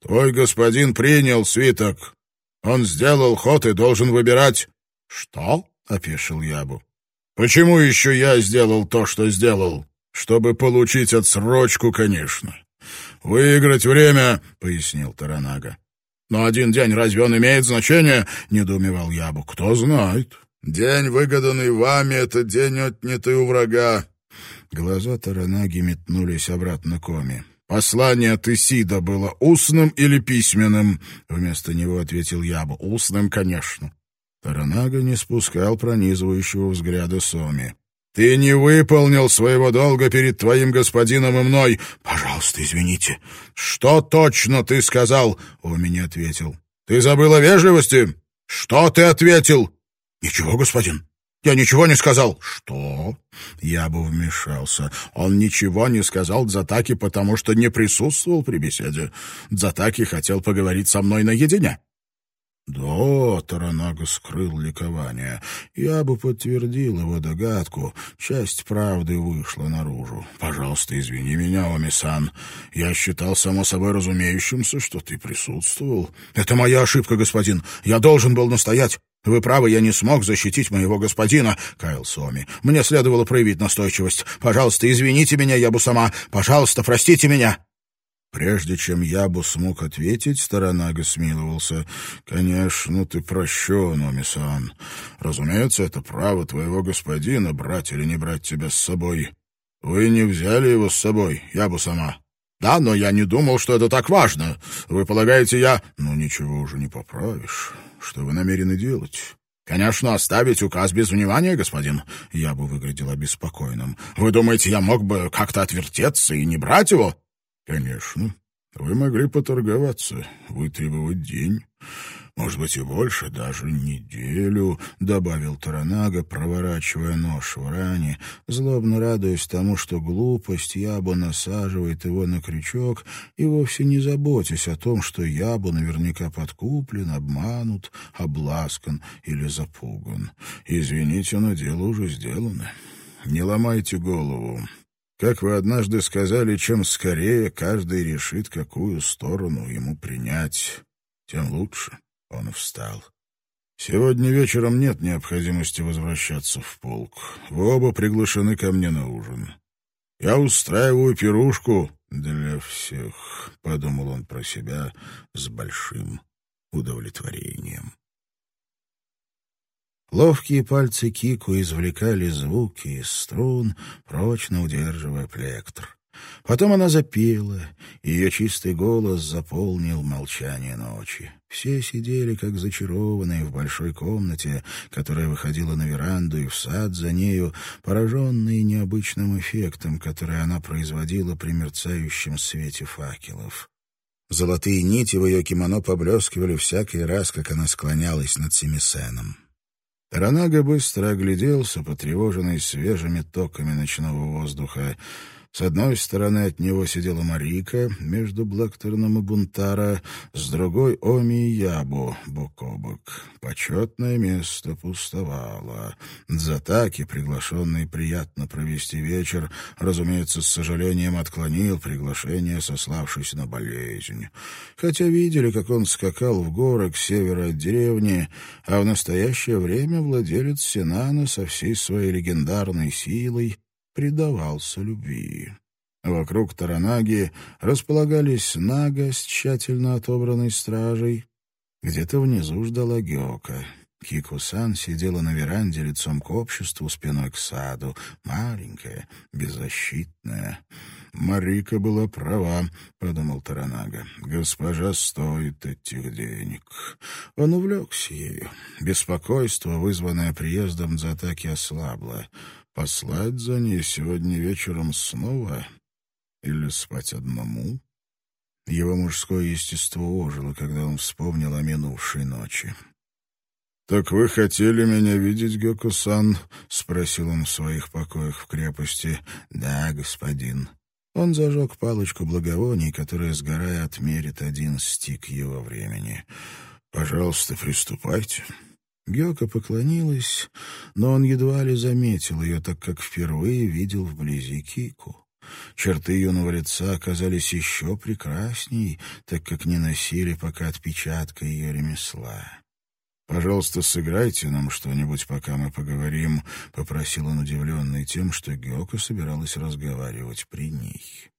Твой господин принял свиток. Он сделал ход и должен выбирать. Что? — опешил Ябу. Почему еще я сделал то, что сделал? Чтобы получить отсрочку, конечно. «Выиграть время», — пояснил Таранага. «Но один день разве он имеет значение?» — недоумевал Ябу. «Кто знает. День, выгаданный вами, — это день, отнятый у врага». Глаза Таранаги метнулись обратно к Оми. «Послание от Исида было устным или письменным?» Вместо него ответил Ябу. «Устным, конечно». Таранага не спускал пронизывающего взгляда Соми. Ты не выполнил своего долга перед твоим господином и мной. Пожалуйста, извините. Что точно ты сказал? Он меня ответил. Ты забыл о вежливости? Что ты ответил? Ничего, господин. Я ничего не сказал. Что? Я бы вмешался. Он ничего не сказал Дзатаки, потому что не присутствовал при беседе. Дзатаки хотел поговорить со мной наедине. Да, Таранага скрыл ликование. Я бы подтвердил его догадку. Часть правды вышла наружу. Пожалуйста, извини меня, Омисан. Я считал само собой разумеющимся, что ты присутствовал. Это моя ошибка, господин. Я должен был настоять. «Вы правы, я не смог защитить моего господина», — каялся Оми. «Мне следовало проявить настойчивость. Пожалуйста, извините меня, я бы сама. Пожалуйста, простите меня». Прежде чем Ябу смог ответить, Старонага смиловался. «Конечно, ты прощен, Омисан. Разумеется, это право твоего господина, брать или не брать тебя с собой. Вы не взяли его с собой, Ябу сама. Да, но я не думал, что это так важно. Вы полагаете, я... Ну, ничего уже не поправишь. Что вы намерены делать? «Конечно, оставить указ без внимания, господин». Я бы выглядел обеспокоенным. «Вы думаете, я мог бы как-то отвертеться и не брать его?» «Конечно. Вы могли поторговаться, вытребовать день, может быть и больше, даже неделю, — добавил Таранага, проворачивая нож в ране, злобно радуясь тому, что глупость Ябу насаживает его на крючок, и вовсе не заботясь о том, что Ябу наверняка подкуплен, обманут, обласкан или запуган. Извините, но дело уже сделано. Не ломайте голову. Как вы однажды сказали, чем скорее каждый решит, какую сторону ему принять, тем лучше. Он встал. «Сегодня вечером нет необходимости возвращаться в полк. Вы оба приглашены ко мне на ужин. Я устраиваю пирушку для всех», — подумал он про себя с большим удовлетворением. Ловкие пальцы Кику извлекали звуки из струн, прочно удерживая плектр. Потом она запела, и ее чистый голос заполнил молчание ночи. Все сидели, как зачарованные, в большой комнате, которая выходила на веранду и в сад за нею, пораженные необычным эффектом, который она производила при мерцающем свете факелов. Золотые нити в ее кимоно поблескивали всякий раз, как она склонялась над Семисеном. Таранага быстро огляделся, потревоженный свежими токами ночного воздуха. С одной стороны от него сидела Марика, между Блэкторном и Бунтара, с другой — Оми и Ябу, бок о бок. Почетное место пустовало. Затаки, приглашенный приятно провести вечер, разумеется, с сожалением отклонил приглашение, сославшись на болезнь. Хотя видели, как он скакал в горы к северу от деревни, а в настоящее время владелец Синана со всей своей легендарной силой предавался любви. Вокруг Таранаги располагались Нага с тщательно отобранной стражей. Где-то внизу ждала Геока. Кико-сан сидела на веранде лицом к обществу, спиной к саду, маленькая, беззащитная. «Марика была права», — подумал Таранага. «Госпожа стоит этих денег». Он увлекся ею. Беспокойство, вызванное приездом Дзатаки, ослабло. Послать за ней сегодня вечером снова или спать одному? Его мужское естество ожило, когда он вспомнил о минувшей ночи. «Так вы хотели меня видеть, Гёку-сан?» — спросил он в своих покоях в крепости. «Да, господин». Он зажег палочку благовоний, которая, сгорая, отмерит один стик его времени. «Пожалуйста, приступайте». Гёка поклонилась, но он едва ли заметил ее, так как впервые видел вблизи Кику. Черты юного лица оказались еще прекрасней, так как не носили пока отпечатка ее ремесла. «Пожалуйста, сыграйте нам что-нибудь, пока мы поговорим», — попросил он, удивленный тем, что Гёка собиралась разговаривать при ней.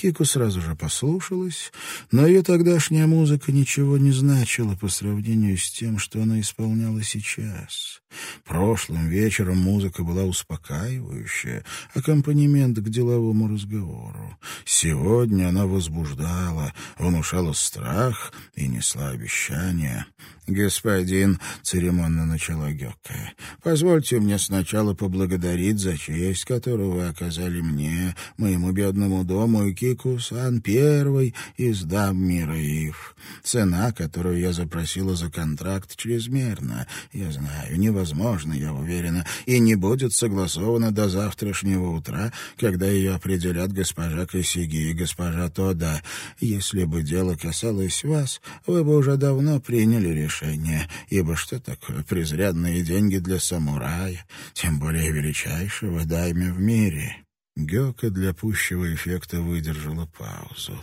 Кику сразу же послушалась, но ее тогдашняя музыка ничего не значила по сравнению с тем, что она исполняла сейчас. Прошлым вечером музыка была успокаивающая, аккомпанемент к деловому разговору. Сегодня она возбуждала, внушала страх и несла обещания. «Господин», — церемонно начала Гёкка, — «позвольте мне сначала поблагодарить за честь, которую вы оказали мне, моему бедному дому и Кику-сан, первый из дам мира Ив. Цена, которую я запросила за контракт, чрезмерна. Я знаю, невозможно, я уверена, и не будет согласована до завтрашнего утра, когда ее определят госпожа Косиги и госпожа Тода. Если бы дело касалось вас, вы бы уже давно приняли решение решение, ибо что такое презренные деньги для самурая, тем более величайшего дайме в мире? Гёка для пущего эффекта выдержала паузу.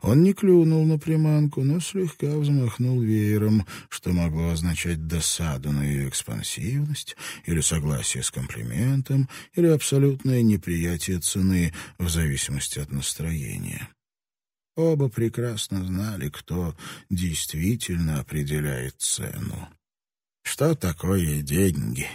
Он не клюнул на приманку, но слегка взмахнул веером, что могло означать досаду на ее экспансивность, или согласие с комплиментом, или абсолютное неприятие цены, в зависимости от настроения. Оба прекрасно знали, кто действительно определяет цену. «Что такое деньги?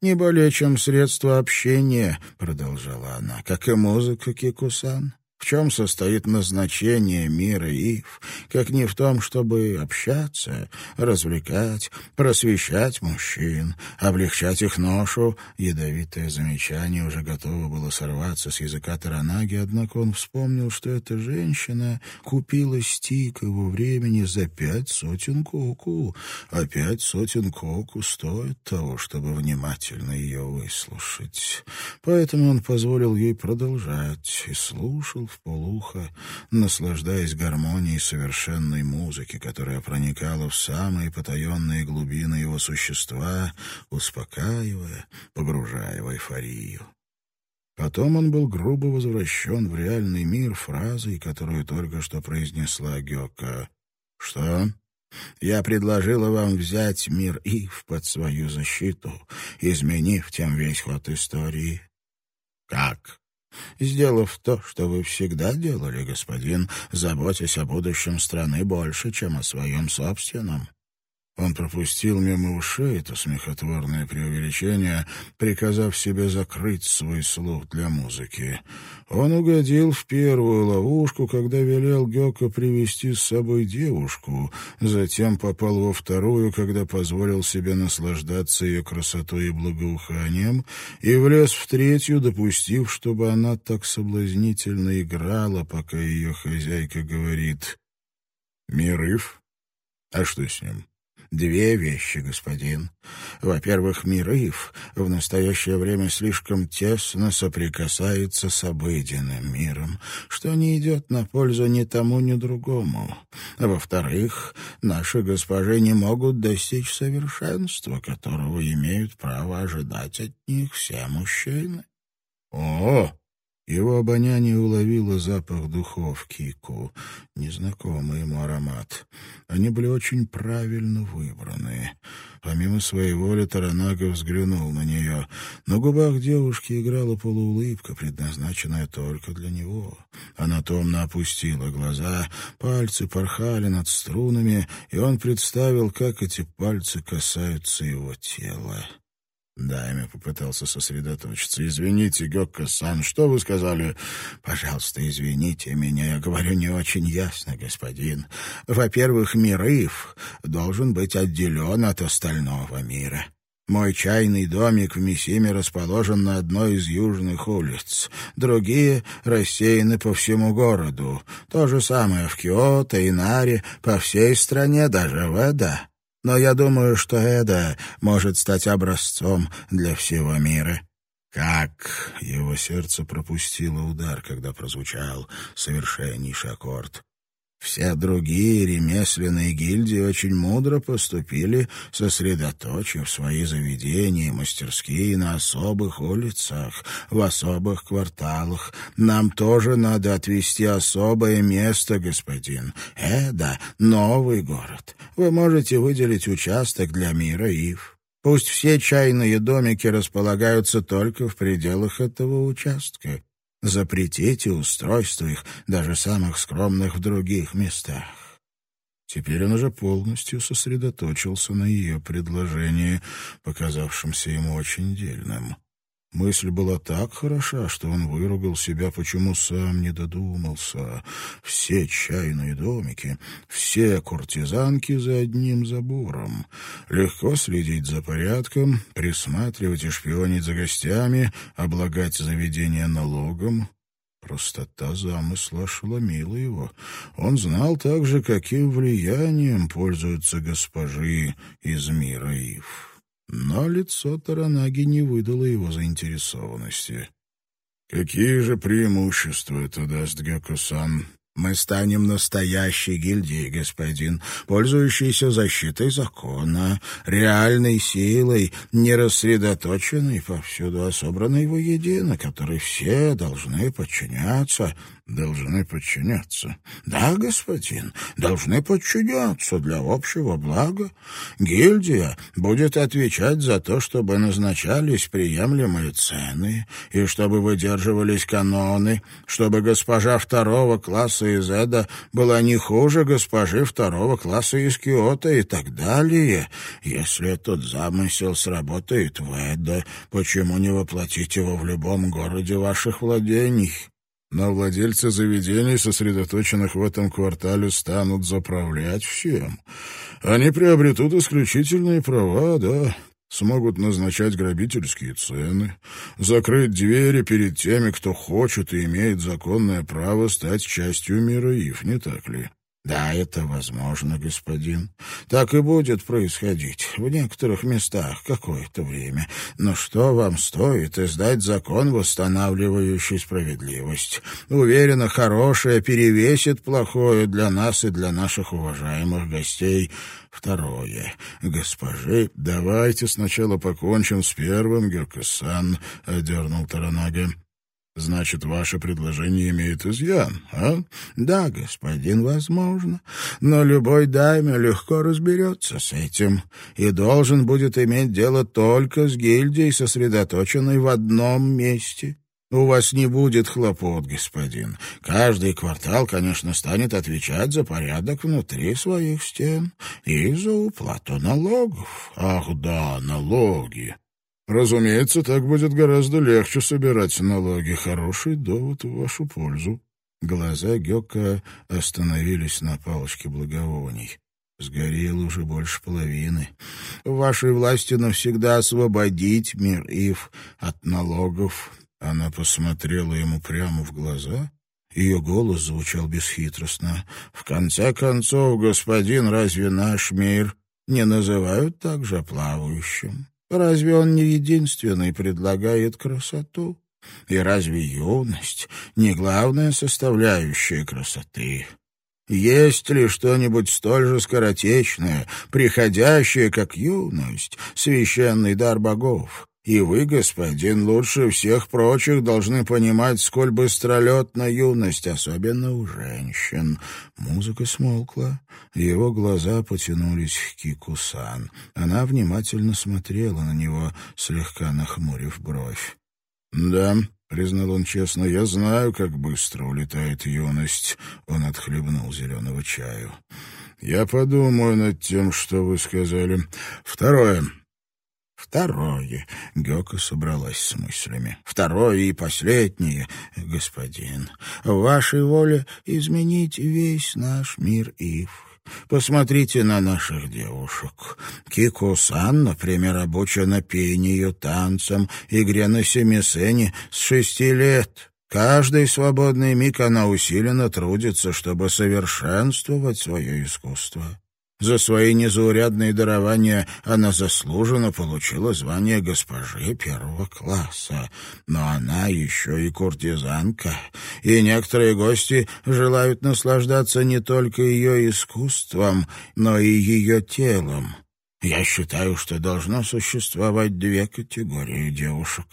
Не более чем средство общения», — продолжала она, — «как и музыка Кикусан. В чем состоит назначение мира Ив, как не в том, чтобы общаться, развлекать, просвещать мужчин, облегчать их ношу. Ядовитое замечание уже готово было сорваться с языка Таранаги, однако он вспомнил, что эта женщина купила стик его времени за пять сотен коку, а пять сотен коку стоит того, чтобы внимательно ее выслушать. Поэтому он позволил ей продолжать и слушал в полухо, наслаждаясь гармонией совершенной музыки, которая проникала в самые потаенные глубины его существа, успокаивая, погружая в эйфорию. Потом он был грубо возвращен в реальный мир фразой, которую только что произнесла Гёка. «Что?» Я предложила вам взять мир Ив под свою защиту, изменив тем весь ход истории. Как? Сделав то, что вы всегда делали, господин, заботясь о будущем страны больше, чем о своем собственном. Он пропустил мимо ушей это смехотворное преувеличение, приказав себе закрыть свой слух для музыки. Он угодил в первую ловушку, когда велел Гёка привести с собой девушку, затем попал во вторую, когда позволил себе наслаждаться ее красотой и благоуханием, и влез в третью, допустив, чтобы она так соблазнительно играла, пока ее хозяйка говорит «Мирыв? А что с ним?» Две вещи, господин. Во-первых, мир Ив в настоящее время слишком тесно соприкасается с обыденным миром, что не идет на пользу ни тому, ни другому. Во-вторых, наши госпожи не могут достичь совершенства, которого имеют право ожидать от них все мужчины. О, его обоняние уловило запах духов Кику, незнакомый ему аромат. Они были очень правильно выбраны. Помимо своей воли Таранага взглянул на нее. На губах девушки играла полуулыбка, предназначенная только для него. Она томно опустила глаза, пальцы порхали над струнами, и он представил, как эти пальцы касаются его тела. Дайме попытался сосредоточиться. «Извините, Гёкко-сан, что вы сказали?» «Пожалуйста, извините меня, я говорю не очень ясно, господин. Во-первых, мир Ив должен быть отделен от остального мира». Мой чайный домик в Мисиме расположен на одной из южных улиц. Другие рассеяны по всему городу. То же самое в Киото, Инаре, по всей стране, даже в Эда. Но я думаю, что это может стать образцом для всего мира. Как его сердце пропустило удар, когда прозвучал совершеннейший аккорд. Все другие ремесленные гильдии очень мудро поступили, сосредоточив свои заведения и мастерские на особых улицах, в особых кварталах. Нам тоже надо отвести особое место, господин. Это новый город. Вы можете выделить участок для мира Ив. Пусть все чайные домики располагаются только в пределах этого участка. Запретите устройство их, даже самых скромных, в других местах. Теперь он уже полностью сосредоточился на ее предложении, показавшемся ему очень дельным. Мысль была так хороша, что он выругал себя, почему сам не додумался. Все чайные домики, все куртизанки за одним забором. Легко следить за порядком, присматривать и шпионить за гостями, облагать заведение налогом. Простота замысла ошеломила его. Он знал также, каким влиянием пользуются госпожи из мира Ив. Но лицо Таранаги не выдало его заинтересованности. «Какие же преимущества это даст Гекко-сан?» Мы станем настоящей гильдией, господин, пользующейся защитой закона, реальной силой, не рассредоточенной повсюду, а собранной воедино, которой все должны подчиняться должны подчиняться. Да, господин, должны подчиняться для общего блага. Гильдия будет отвечать за то, чтобы назначались приемлемые цены и чтобы выдерживались каноны, чтобы госпожа второго класса из Эда была не хуже госпожи второго класса из Киота и так далее. Если этот замысел сработает в Эда, почему не воплотить его в любом городе ваших владений? Но владельцы заведений, сосредоточенных в этом квартале, станут заправлять всем. Они приобретут исключительные права, да, смогут назначать грабительские цены, закрыть двери перед теми, кто хочет и имеет законное право стать частью мира ИФ, не так ли? Да, это возможно, господин. Так и будет происходить в некоторых местах какое-то время. Но что вам стоит издать закон, восстанавливающий справедливость? Уверена, хорошее перевесит плохое для нас и для наших уважаемых гостей. Второе. Госпожи, давайте сначала покончим с первым, Геркасан, — одернул Таранага. Значит, ваше предложение имеет изъян, а? Да, господин, возможно. Но любой дайме легко разберется с этим и должен будет иметь дело только с гильдией, сосредоточенной в одном месте. У вас не будет хлопот, господин. Каждый квартал, конечно, станет отвечать за порядок внутри своих стен и за уплату налогов. Ах да, налоги. Разумеется, так будет гораздо легче собирать налоги. Хороший довод в вашу пользу. Глаза Гёка остановились на палочке благовоний. Сгорело уже больше половины. В вашей власти навсегда освободить мир Ив от налогов. Она посмотрела ему прямо в глаза. Ее голос звучал бесхитростно. «В конце концов, господин, разве наш мир не называют также плавающим? Разве он не единственный предлагает красоту? И разве юность не главная составляющая красоты? Есть ли что-нибудь столь же скоротечное, приходящее, как юность, священный дар богов? И вы, господин, лучше всех прочих должны понимать, сколь быстролетна юность, особенно у женщин. Музыка смолкла, его глаза потянулись к Кикусан. Она внимательно смотрела на него, слегка нахмурив бровь. «Да», — признал он честно, — «я знаю, как быстро улетает юность». Он отхлебнул зеленого чаю. «Я подумаю над тем, что вы сказали. Второе. Второе. Гёка собралась с мыслями. Второе и последнее, господин. Вашей воле изменить весь наш мир Ив. Посмотрите на наших девушек. Кико-сан, например, обучена пению, танцам, игре на семисене с шести лет. Каждый свободный миг она усиленно трудится, чтобы совершенствовать свое искусство. За свои незаурядные дарования она заслуженно получила звание госпожи первого класса. Но она еще и куртизанка, и некоторые гости желают наслаждаться не только ее искусством, но и ее телом. Я считаю, что должно существовать две категории девушек.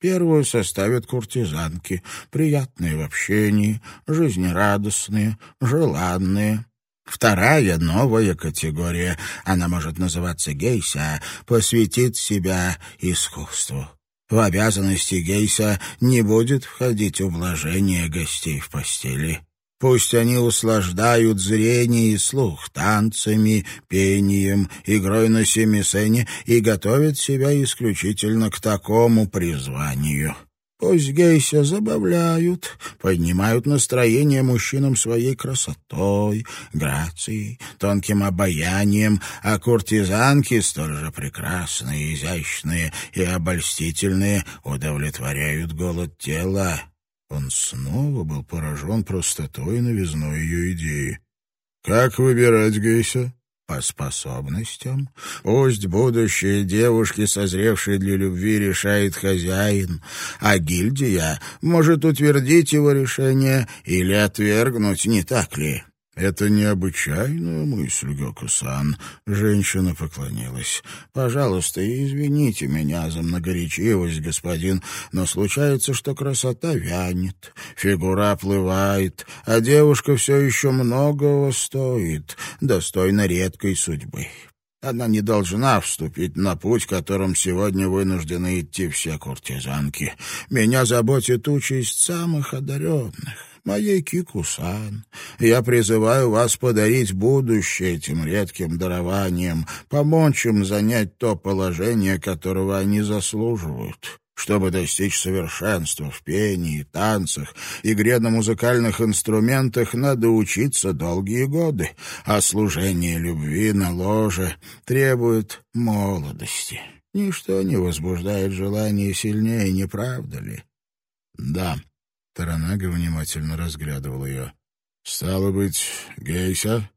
Первую составят куртизанки, приятные в общении, жизнерадостные, желанные, Вторая, новая категория, она может называться гейса, посвятит себя искусству. В обязанности гейса не будет входить ублажение гостей в постели. Пусть они услаждают зрение и слух танцами, пением, игрой на семисене и готовят себя исключительно к такому призванию. Пусть гейся забавляют, поднимают настроение мужчинам своей красотой, грацией, тонким обаянием, а куртизанки, столь же прекрасные, изящные и обольстительные, удовлетворяют голод тела. Он снова был поражен простотой и новизной ее идеи. «Как выбирать гейся?» По способностям. Пусть будущие девушки, созревшие для любви, решает хозяин, а гильдия может утвердить его решение или отвергнуть, не так ли? «Это необычайная мысль, Гёко-сан». Женщина поклонилась. «Пожалуйста, извините меня за многоречивость, господин, но случается, что красота вянет, фигура оплывает, а девушка все еще многого стоит, достойна редкой судьбы. Она не должна вступить на путь, которым сегодня вынуждены идти все куртизанки. Меня заботит участь самых одаренных моей Кикусан. Я призываю вас подарить будущее этим редким дарованием, помочь им занять то положение, которого они заслуживают. Чтобы достичь совершенства в пении, танцах, игре на музыкальных инструментах, надо учиться долгие годы, а служение любви на ложе требует молодости. Ничто не возбуждает желание сильнее, не правда ли? Да. Таранага внимательно разглядывал ее. Стало быть, гейся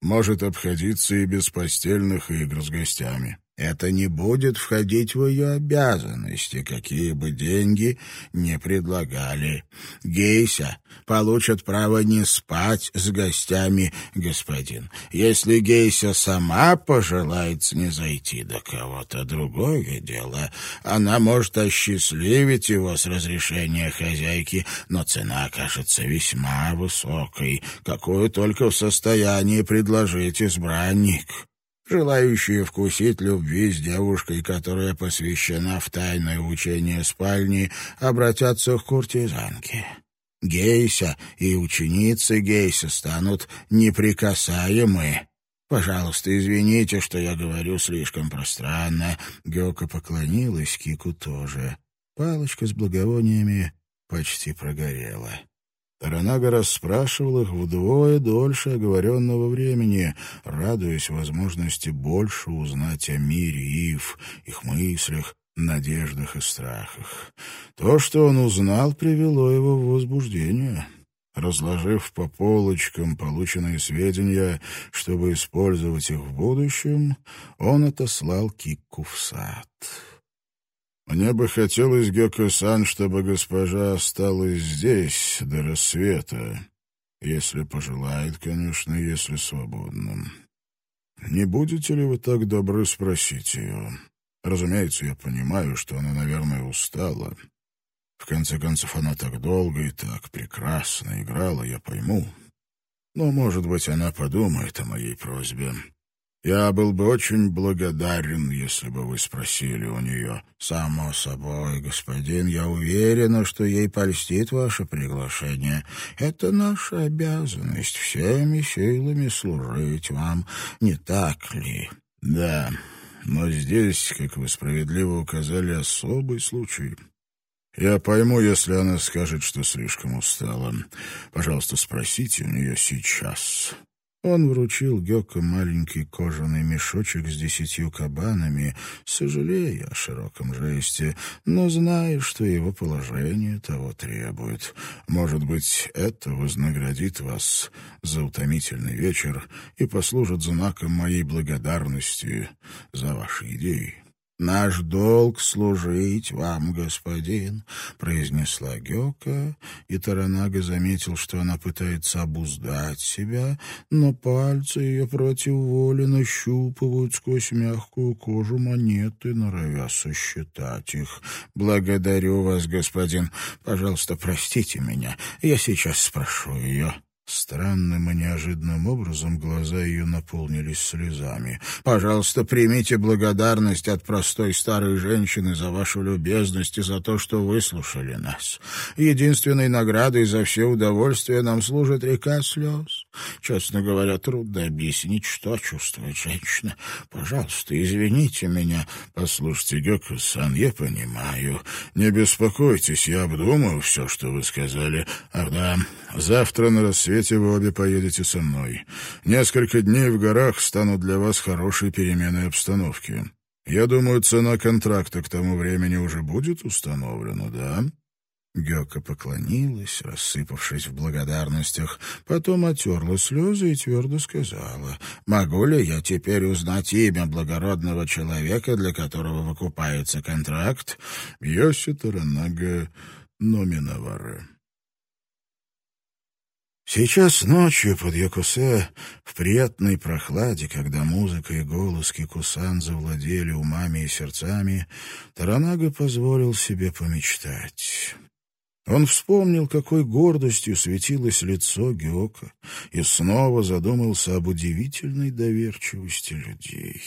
может обходиться и без постельных игр с гостями. Это не будет входить в ее обязанности, какие бы деньги не предлагали. Гейся получат право не спать с гостями, господин. Если Гейся сама пожелает не зайти до кого-то, другое дело. Она может осчастливить его с разрешения хозяйки, но цена окажется весьма высокой, какую только в состоянии предложить избранник желающие вкусить любви с девушкой, которая посвящена в тайное учение спальни, обратятся к куртизанке. Гейся и ученицы Гейса станут неприкасаемы. Пожалуйста, извините, что я говорю слишком пространно. Гёка поклонилась, Кику тоже. Палочка с благовониями почти прогорела. Таранага расспрашивал их вдвое дольше оговоренного времени, радуясь возможности больше узнать о мире Ив, их мыслях, надеждах и страхах. То, что он узнал, привело его в возбуждение. Разложив по полочкам полученные сведения, чтобы использовать их в будущем, он отослал Кикку в сад. Мне бы хотелось, Гёко-сан, чтобы госпожа осталась здесь до рассвета. Если пожелает, конечно, если свободно. Не будете ли вы так добры спросить ее? Разумеется, я понимаю, что она, наверное, устала. В конце концов, она так долго и так прекрасно играла, я пойму. Но, может быть, она подумает о моей просьбе. Я был бы очень благодарен, если бы вы спросили у нее. Само собой, господин, я уверена, что ей польстит ваше приглашение. Это наша обязанность всеми силами служить вам, не так ли? Да, но здесь, как вы справедливо указали, особый случай. Я пойму, если она скажет, что слишком устала. Пожалуйста, спросите у нее сейчас. Он вручил Гёка маленький кожаный мешочек с десятью кабанами, сожалея о широком жесте, но зная, что его положение того требует. Может быть, это вознаградит вас за утомительный вечер и послужит знаком моей благодарности за ваши идеи. «Наш долг — служить вам, господин», — произнесла Гёка, и Таранага заметил, что она пытается обуздать себя, но пальцы ее против воли нащупывают сквозь мягкую кожу монеты, норовя сосчитать их. «Благодарю вас, господин. Пожалуйста, простите меня. Я сейчас спрошу ее». Странным и неожиданным образом глаза ее наполнились слезами. «Пожалуйста, примите благодарность от простой старой женщины за вашу любезность и за то, что выслушали нас. Единственной наградой за все удовольствия нам служит река слез. Честно говоря, трудно объяснить, что чувствует женщина. Пожалуйста, извините меня. Послушайте, Гёка-сан, я понимаю. Не беспокойтесь, я обдумаю все, что вы сказали. Ах да, завтра на рассвете рассвете вы обе поедете со мной. Несколько дней в горах станут для вас хорошей переменой обстановки. Я думаю, цена контракта к тому времени уже будет установлена, да?» Гёка поклонилась, рассыпавшись в благодарностях, потом отерла слезы и твердо сказала, «Могу ли я теперь узнать имя благородного человека, для которого выкупается контракт?» «Йоси Таранага Номиновары». Сейчас ночью под Якусе, в приятной прохладе, когда музыка и голос Кикусан завладели умами и сердцами, Таранага позволил себе помечтать. Он вспомнил, какой гордостью светилось лицо Геока, и снова задумался об удивительной доверчивости людей.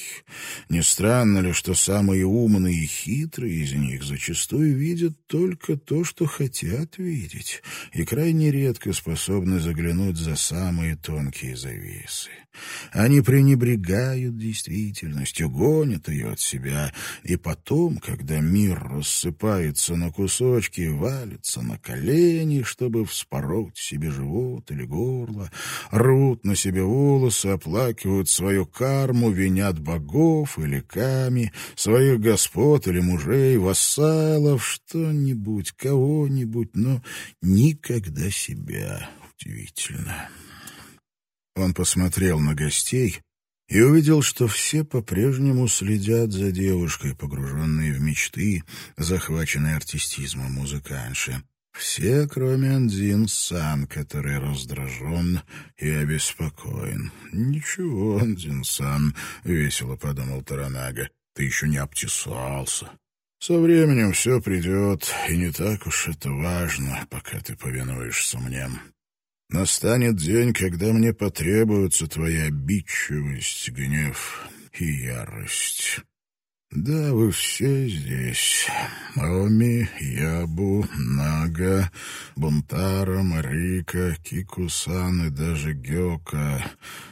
Не странно ли, что самые умные и хитрые из них зачастую видят только то, что хотят видеть, и крайне редко способны заглянуть за самые тонкие завесы. Они пренебрегают действительностью, гонят ее от себя, и потом, когда мир рассыпается на кусочки, валится на колени, чтобы вспороть себе живот или горло, рвут на себе волосы, оплакивают свою карму, винят богов или ками, своих господ или мужей, вассалов, что-нибудь, кого-нибудь, но никогда себя. Удивительно. Он посмотрел на гостей и увидел, что все по-прежнему следят за девушкой, погруженные в мечты, захваченные артистизмом музыканши. Все, кроме Андзин Сан, который раздражен и обеспокоен. «Ничего, Андзин Сан», — весело подумал Таранага, — «ты еще не обтесался. Со временем все придет, и не так уж это важно, пока ты повинуешься мне». Настанет день, когда мне потребуется твоя обидчивость, гнев и ярость. Да, вы все здесь. Оми, Ябу, Нага, Бунтара, Марика, Кикусан и даже Гёка.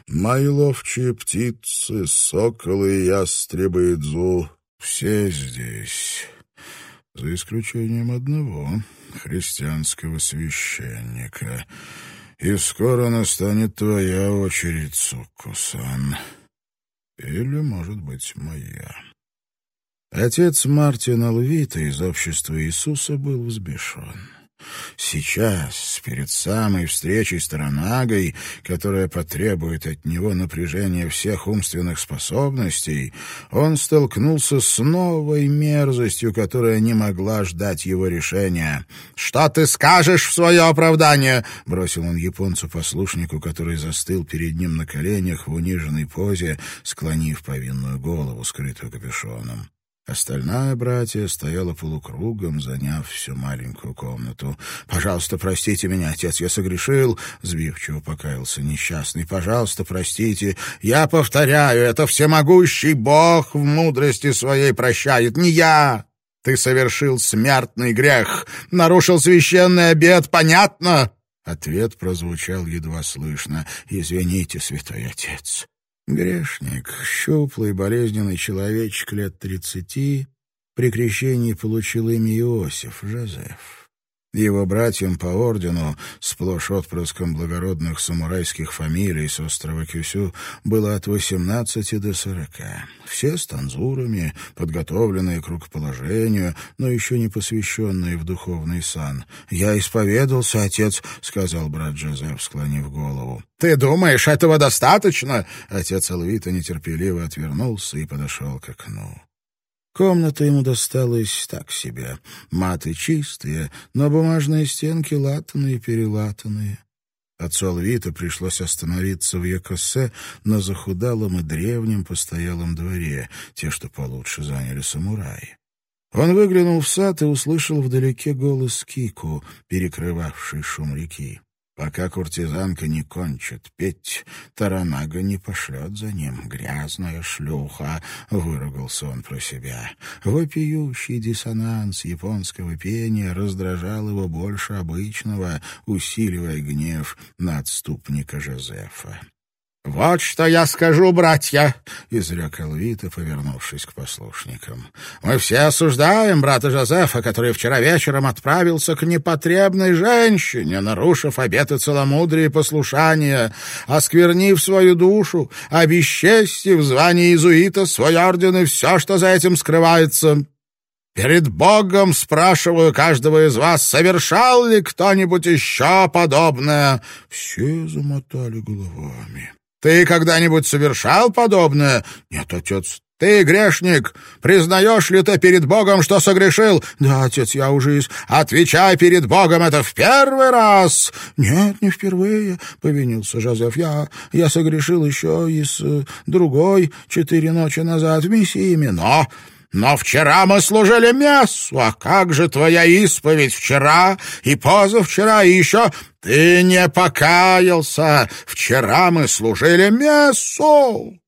Мои ловчие птицы, соколы, ястребы и дзу. Все здесь. За исключением одного — христианского священника — и скоро настанет твоя очередь, Суккусан. Или, может быть, моя. Отец Мартина Лвита из общества Иисуса был взбешен. Сейчас, перед самой встречей с Таранагой, которая потребует от него напряжения всех умственных способностей, он столкнулся с новой мерзостью, которая не могла ждать его решения. «Что ты скажешь в свое оправдание?» — бросил он японцу-послушнику, который застыл перед ним на коленях в униженной позе, склонив повинную голову, скрытую капюшоном. Остальная братья стояла полукругом, заняв всю маленькую комнату. «Пожалуйста, простите меня, отец, я согрешил», — сбивчиво покаялся несчастный. «Пожалуйста, простите. Я повторяю, это всемогущий Бог в мудрости своей прощает, не я. Ты совершил смертный грех, нарушил священный обет, понятно?» Ответ прозвучал едва слышно. «Извините, святой отец». Грешник, щуплый, болезненный человечек лет тридцати, при крещении получил имя Иосиф, Жозеф. Его братьям по ордену, сплошь отпрыском благородных самурайских фамилий с острова Кюсю, было от восемнадцати до сорока. Все с танзурами, подготовленные к рукоположению, но еще не посвященные в духовный сан. «Я исповедался, отец», — сказал брат Джозеф, склонив голову. «Ты думаешь, этого достаточно?» Отец Алвита нетерпеливо отвернулся и подошел к окну. Комната ему досталась так себе. Маты чистые, но бумажные стенки латанные-перелатанные. Отцу Алвита пришлось остановиться в Якосе на захудалом и древнем постоялом дворе, те, что получше заняли самураи. Он выглянул в сад и услышал вдалеке голос Кику, перекрывавший шум реки. Пока куртизанка не кончит петь, Таранага не пошлет за ним. «Грязная шлюха!» — выругался он про себя. Вопиющий диссонанс японского пения раздражал его больше обычного, усиливая гнев на отступника Жозефа. «Вот что я скажу, братья!» — изрек Элвита, повернувшись к послушникам. «Мы все осуждаем брата Жозефа, который вчера вечером отправился к непотребной женщине, нарушив обеты целомудрия и послушания, осквернив свою душу, обесчестив звание иезуита, свой орден и все, что за этим скрывается. Перед Богом спрашиваю каждого из вас, совершал ли кто-нибудь еще подобное?» Все замотали головами. Ты когда-нибудь совершал подобное? Нет, отец. Ты грешник. Признаешь ли ты перед Богом, что согрешил? Да, отец, я уже из... Отвечай перед Богом, это в первый раз. Нет, не впервые, повинился Жозеф. Я, я согрешил еще из э, другой четыре ночи назад в Мессиме. Но Но вчера мы служили мясу, а как же твоя исповедь вчера и позавчера, и еще ты не покаялся. Вчера мы служили мясу.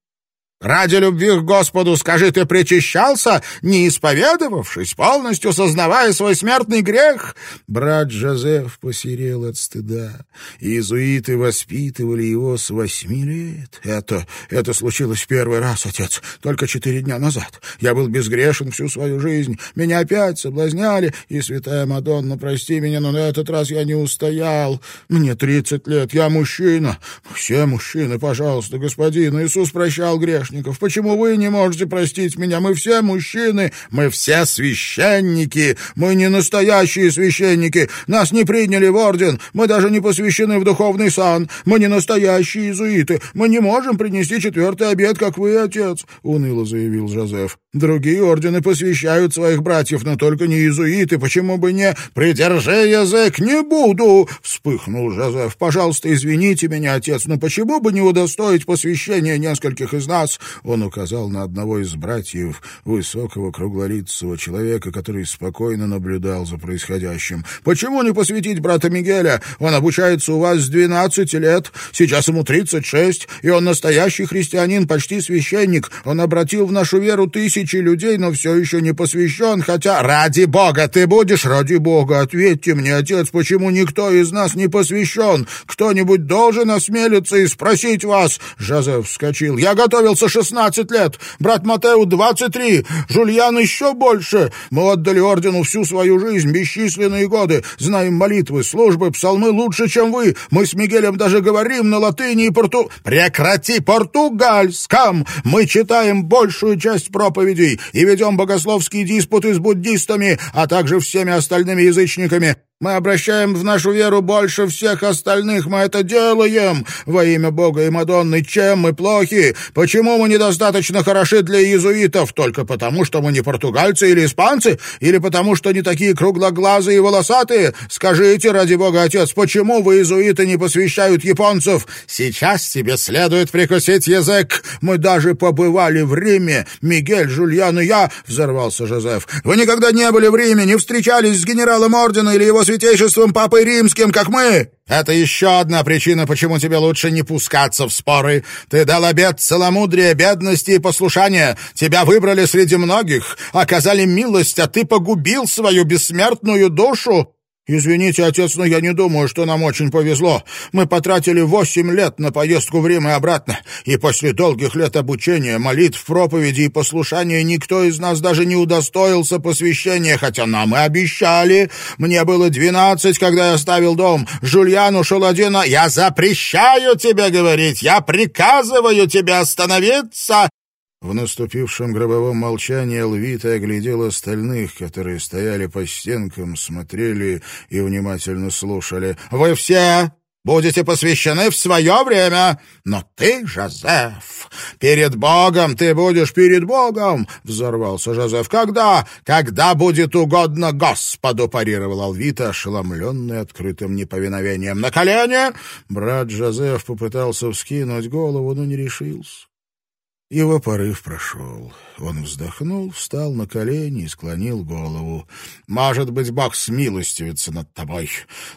Ради любви к Господу, скажи, ты причащался, не исповедовавшись, полностью сознавая свой смертный грех?» Брат Жозеф посерел от стыда. Иезуиты воспитывали его с восьми лет. «Это, это случилось в первый раз, отец, только четыре дня назад. Я был безгрешен всю свою жизнь. Меня опять соблазняли, и, святая Мадонна, прости меня, но на этот раз я не устоял. Мне тридцать лет, я мужчина. Все мужчины, пожалуйста, господин. Иисус прощал грешных грешников. Почему вы не можете простить меня? Мы все мужчины, мы все священники. Мы не настоящие священники. Нас не приняли в орден. Мы даже не посвящены в духовный сан. Мы не настоящие иезуиты. Мы не можем принести четвертый обед, как вы, отец», — уныло заявил Жозеф. «Другие ордены посвящают своих братьев, но только не иезуиты. Почему бы не...» «Придержи язык, не буду!» — вспыхнул Жозеф. «Пожалуйста, извините меня, отец, но почему бы не удостоить посвящения нескольких из нас? Он указал на одного из братьев, высокого круглолицего человека, который спокойно наблюдал за происходящим. «Почему не посвятить брата Мигеля? Он обучается у вас с двенадцати лет, сейчас ему тридцать шесть, и он настоящий христианин, почти священник. Он обратил в нашу веру тысячи людей, но все еще не посвящен, хотя... Ради Бога, ты будешь? Ради Бога, ответьте мне, отец, почему никто из нас не посвящен? Кто-нибудь должен осмелиться и спросить вас?» Жозеф вскочил. «Я готовился шестнадцать лет, брат Матеу двадцать три, Жульян еще больше. Мы отдали ордену всю свою жизнь, бесчисленные годы, знаем молитвы, службы, псалмы лучше, чем вы. Мы с Мигелем даже говорим на латыни и порту... Прекрати португальском! Мы читаем большую часть проповедей и ведем богословские диспуты с буддистами, а также всеми остальными язычниками. Мы обращаем в нашу веру больше всех остальных. Мы это делаем во имя Бога и Мадонны. Чем мы плохи? Почему мы недостаточно хороши для иезуитов? Только потому, что мы не португальцы или испанцы? Или потому, что не такие круглоглазые и волосатые? Скажите, ради Бога, отец, почему вы, иезуиты, не посвящают японцев? Сейчас тебе следует прикусить язык. Мы даже побывали в Риме. Мигель, Жульян и я, — взорвался Жозеф. Вы никогда не были в Риме, не встречались с генералом ордена или его святейшеством Папой Римским, как мы. Это еще одна причина, почему тебе лучше не пускаться в споры. Ты дал обет целомудрия, бедности и послушания. Тебя выбрали среди многих, оказали милость, а ты погубил свою бессмертную душу. «Извините, отец, но я не думаю, что нам очень повезло. Мы потратили восемь лет на поездку в Рим и обратно, и после долгих лет обучения, молитв, проповеди и послушания никто из нас даже не удостоился посвящения, хотя нам и обещали. Мне было двенадцать, когда я оставил дом. Жульян ушел один, а я запрещаю тебе говорить, я приказываю тебе остановиться!» В наступившем гробовом молчании Элвита оглядел остальных, которые стояли по стенкам, смотрели и внимательно слушали. «Вы все будете посвящены в свое время, но ты, Жозеф, перед Богом ты будешь перед Богом!» — взорвался Жозеф. «Когда? Когда будет угодно Господу!» — парировал Алвита, ошеломленный открытым неповиновением. «На колени!» Брат Жозеф попытался вскинуть голову, но не решился. Его порыв прошел. Он вздохнул, встал на колени и склонил голову. «Может быть, Бог смилостивится над тобой.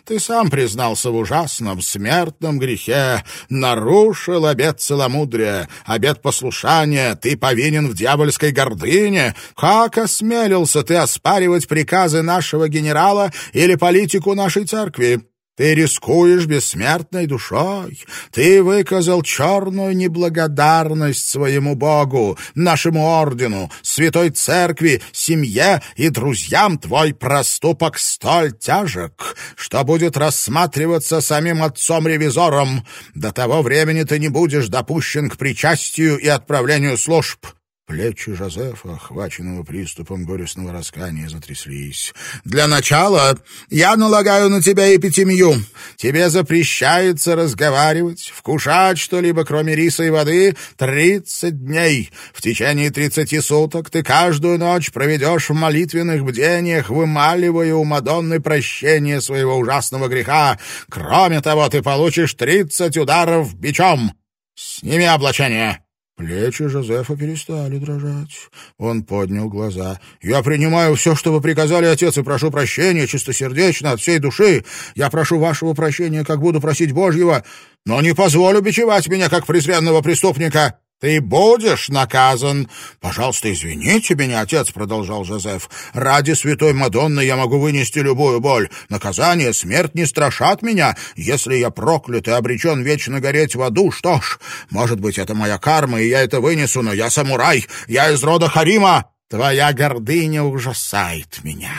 Ты сам признался в ужасном смертном грехе, нарушил обет целомудрия, обет послушания, ты повинен в дьявольской гордыне. Как осмелился ты оспаривать приказы нашего генерала или политику нашей церкви?» Ты рискуешь бессмертной душой. Ты выказал черную неблагодарность своему Богу, нашему ордену, святой церкви, семье и друзьям. Твой проступок столь тяжек, что будет рассматриваться самим отцом-ревизором. До того времени ты не будешь допущен к причастию и отправлению служб. Плечи Жозефа, охваченного приступом горестного раскания, затряслись. «Для начала я налагаю на тебя эпитемию. Тебе запрещается разговаривать, вкушать что-либо, кроме риса и воды, тридцать дней. В течение тридцати суток ты каждую ночь проведешь в молитвенных бдениях, вымаливая у Мадонны прощение своего ужасного греха. Кроме того, ты получишь тридцать ударов бичом. Сними облачение!» Плечи Жозефа перестали дрожать. Он поднял глаза. «Я принимаю все, что вы приказали, отец, и прошу прощения чистосердечно, от всей души. Я прошу вашего прощения, как буду просить Божьего, но не позволю бичевать меня, как презренного преступника». «Ты будешь наказан!» «Пожалуйста, извините меня, отец», — продолжал Жозеф. «Ради святой Мадонны я могу вынести любую боль. Наказание, смерть не страшат меня. Если я проклят и обречен вечно гореть в аду, что ж, может быть, это моя карма, и я это вынесу, но я самурай, я из рода Харима». Твоя гордыня ужасает меня.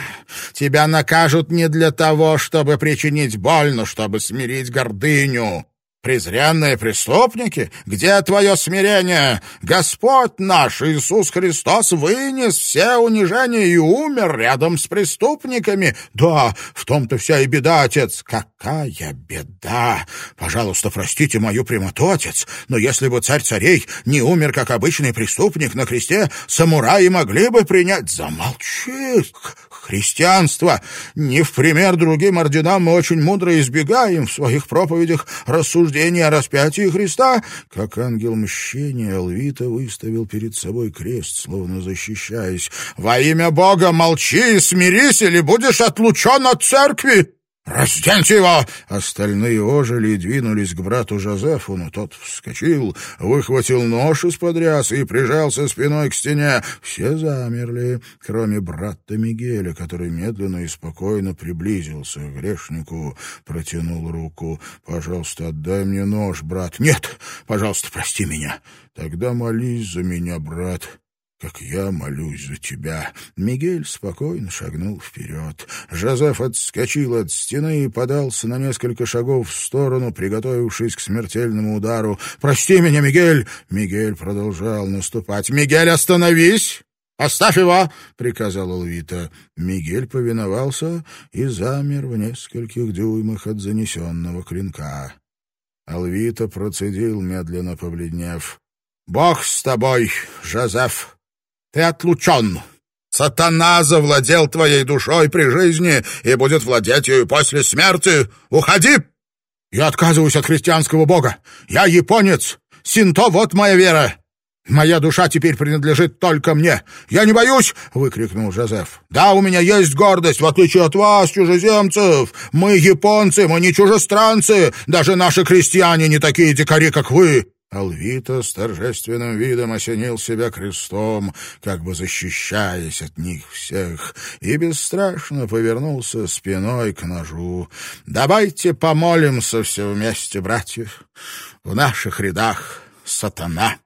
Тебя накажут не для того, чтобы причинить боль, но чтобы смирить гордыню. Презренные преступники, где твое смирение? Господь наш Иисус Христос вынес все унижения и умер рядом с преступниками. Да, в том-то вся и беда, отец. Какая беда! Пожалуйста, простите мою прямоту, отец, но если бы царь царей не умер, как обычный преступник на кресте, самураи могли бы принять... Замолчи! Христианство! Не в пример другим орденам мы очень мудро избегаем в своих проповедях рассуждение о распятии Христа, как ангел мщения Алвита выставил перед собой крест, словно защищаясь. «Во имя Бога молчи и смирись, или будешь отлучен от церкви!» «Разденьте его!» Остальные ожили и двинулись к брату Жозефу, но тот вскочил, выхватил нож из-под и прижался спиной к стене. Все замерли, кроме брата Мигеля, который медленно и спокойно приблизился к грешнику, протянул руку. «Пожалуйста, отдай мне нож, брат». «Нет, пожалуйста, прости меня». «Тогда молись за меня, брат» как я молюсь за тебя». Мигель спокойно шагнул вперед. Жозеф отскочил от стены и подался на несколько шагов в сторону, приготовившись к смертельному удару. «Прости меня, Мигель!» Мигель продолжал наступать. «Мигель, остановись!» «Оставь его!» — приказал Алвита. Мигель повиновался и замер в нескольких дюймах от занесенного клинка. Алвита процедил, медленно побледнев. «Бог с тобой, Жозеф! Ты отлучен. Сатана завладел твоей душой при жизни и будет владеть ею после смерти. Уходи! Я отказываюсь от христианского бога. Я японец. Синто — вот моя вера. «Моя душа теперь принадлежит только мне! Я не боюсь!» — выкрикнул Жозеф. «Да, у меня есть гордость, в отличие от вас, чужеземцев! Мы японцы, мы не чужестранцы! Даже наши крестьяне не такие дикари, как вы! Алвита с торжественным видом осенил себя крестом, как бы защищаясь от них всех, и бесстрашно повернулся спиной к ножу. «Давайте помолимся все вместе, братья. В наших рядах сатана».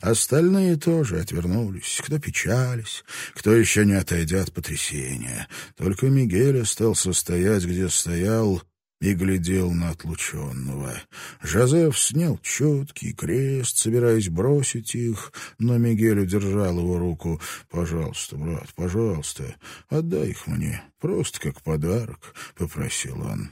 Остальные тоже отвернулись, кто печались, кто еще не отойдя от потрясения. Только Мигель остался стоять, где стоял, и глядел на отлученного. Жозеф снял четкий крест, собираясь бросить их, но Мигель удержал его руку. «Пожалуйста, брат, пожалуйста, отдай их мне, просто как подарок», — попросил он.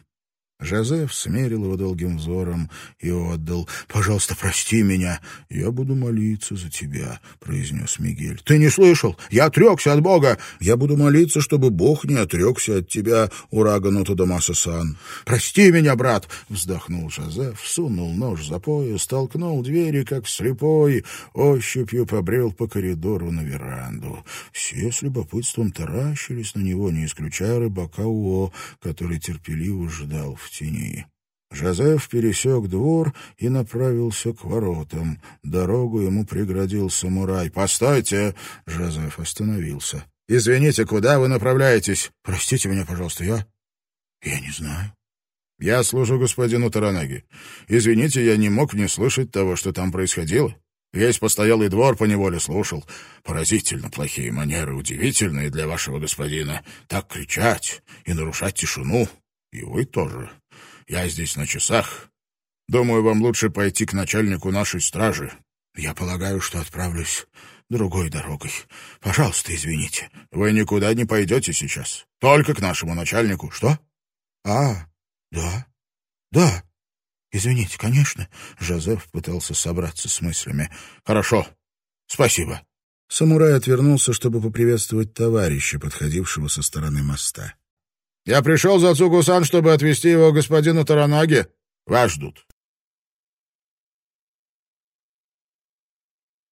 Жозеф смерил его долгим взором и отдал. «Пожалуйста, прости меня. Я буду молиться за тебя», — произнес Мигель. «Ты не слышал? Я отрекся от Бога. Я буду молиться, чтобы Бог не отрекся от тебя, урагану Тадамаса-сан. Прости меня, брат!» — вздохнул Жозеф, сунул нож за пояс, толкнул двери, как слепой, ощупью побрел по коридору на веранду. Все с любопытством таращились на него, не исключая рыбака Уо, который терпеливо ждал в тени. Жозеф пересек двор и направился к воротам. Дорогу ему преградил самурай. «Постойте!» — Жозеф остановился. «Извините, куда вы направляетесь?» «Простите меня, пожалуйста, я... я не знаю». «Я служу господину Таранаги. Извините, я не мог не слышать того, что там происходило. Весь постоялый двор поневоле слушал. Поразительно плохие манеры, удивительные для вашего господина. Так кричать и нарушать тишину. И вы тоже. Я здесь на часах. Думаю, вам лучше пойти к начальнику нашей стражи. Я полагаю, что отправлюсь другой дорогой. Пожалуйста, извините. Вы никуда не пойдете сейчас. Только к нашему начальнику. Что? А, да, да. Извините, конечно. Жозеф пытался собраться с мыслями. Хорошо. Спасибо. Самурай отвернулся, чтобы поприветствовать товарища, подходившего со стороны моста. Я пришел за Цугусан, чтобы отвезти его господину Таранаге. Вас ждут.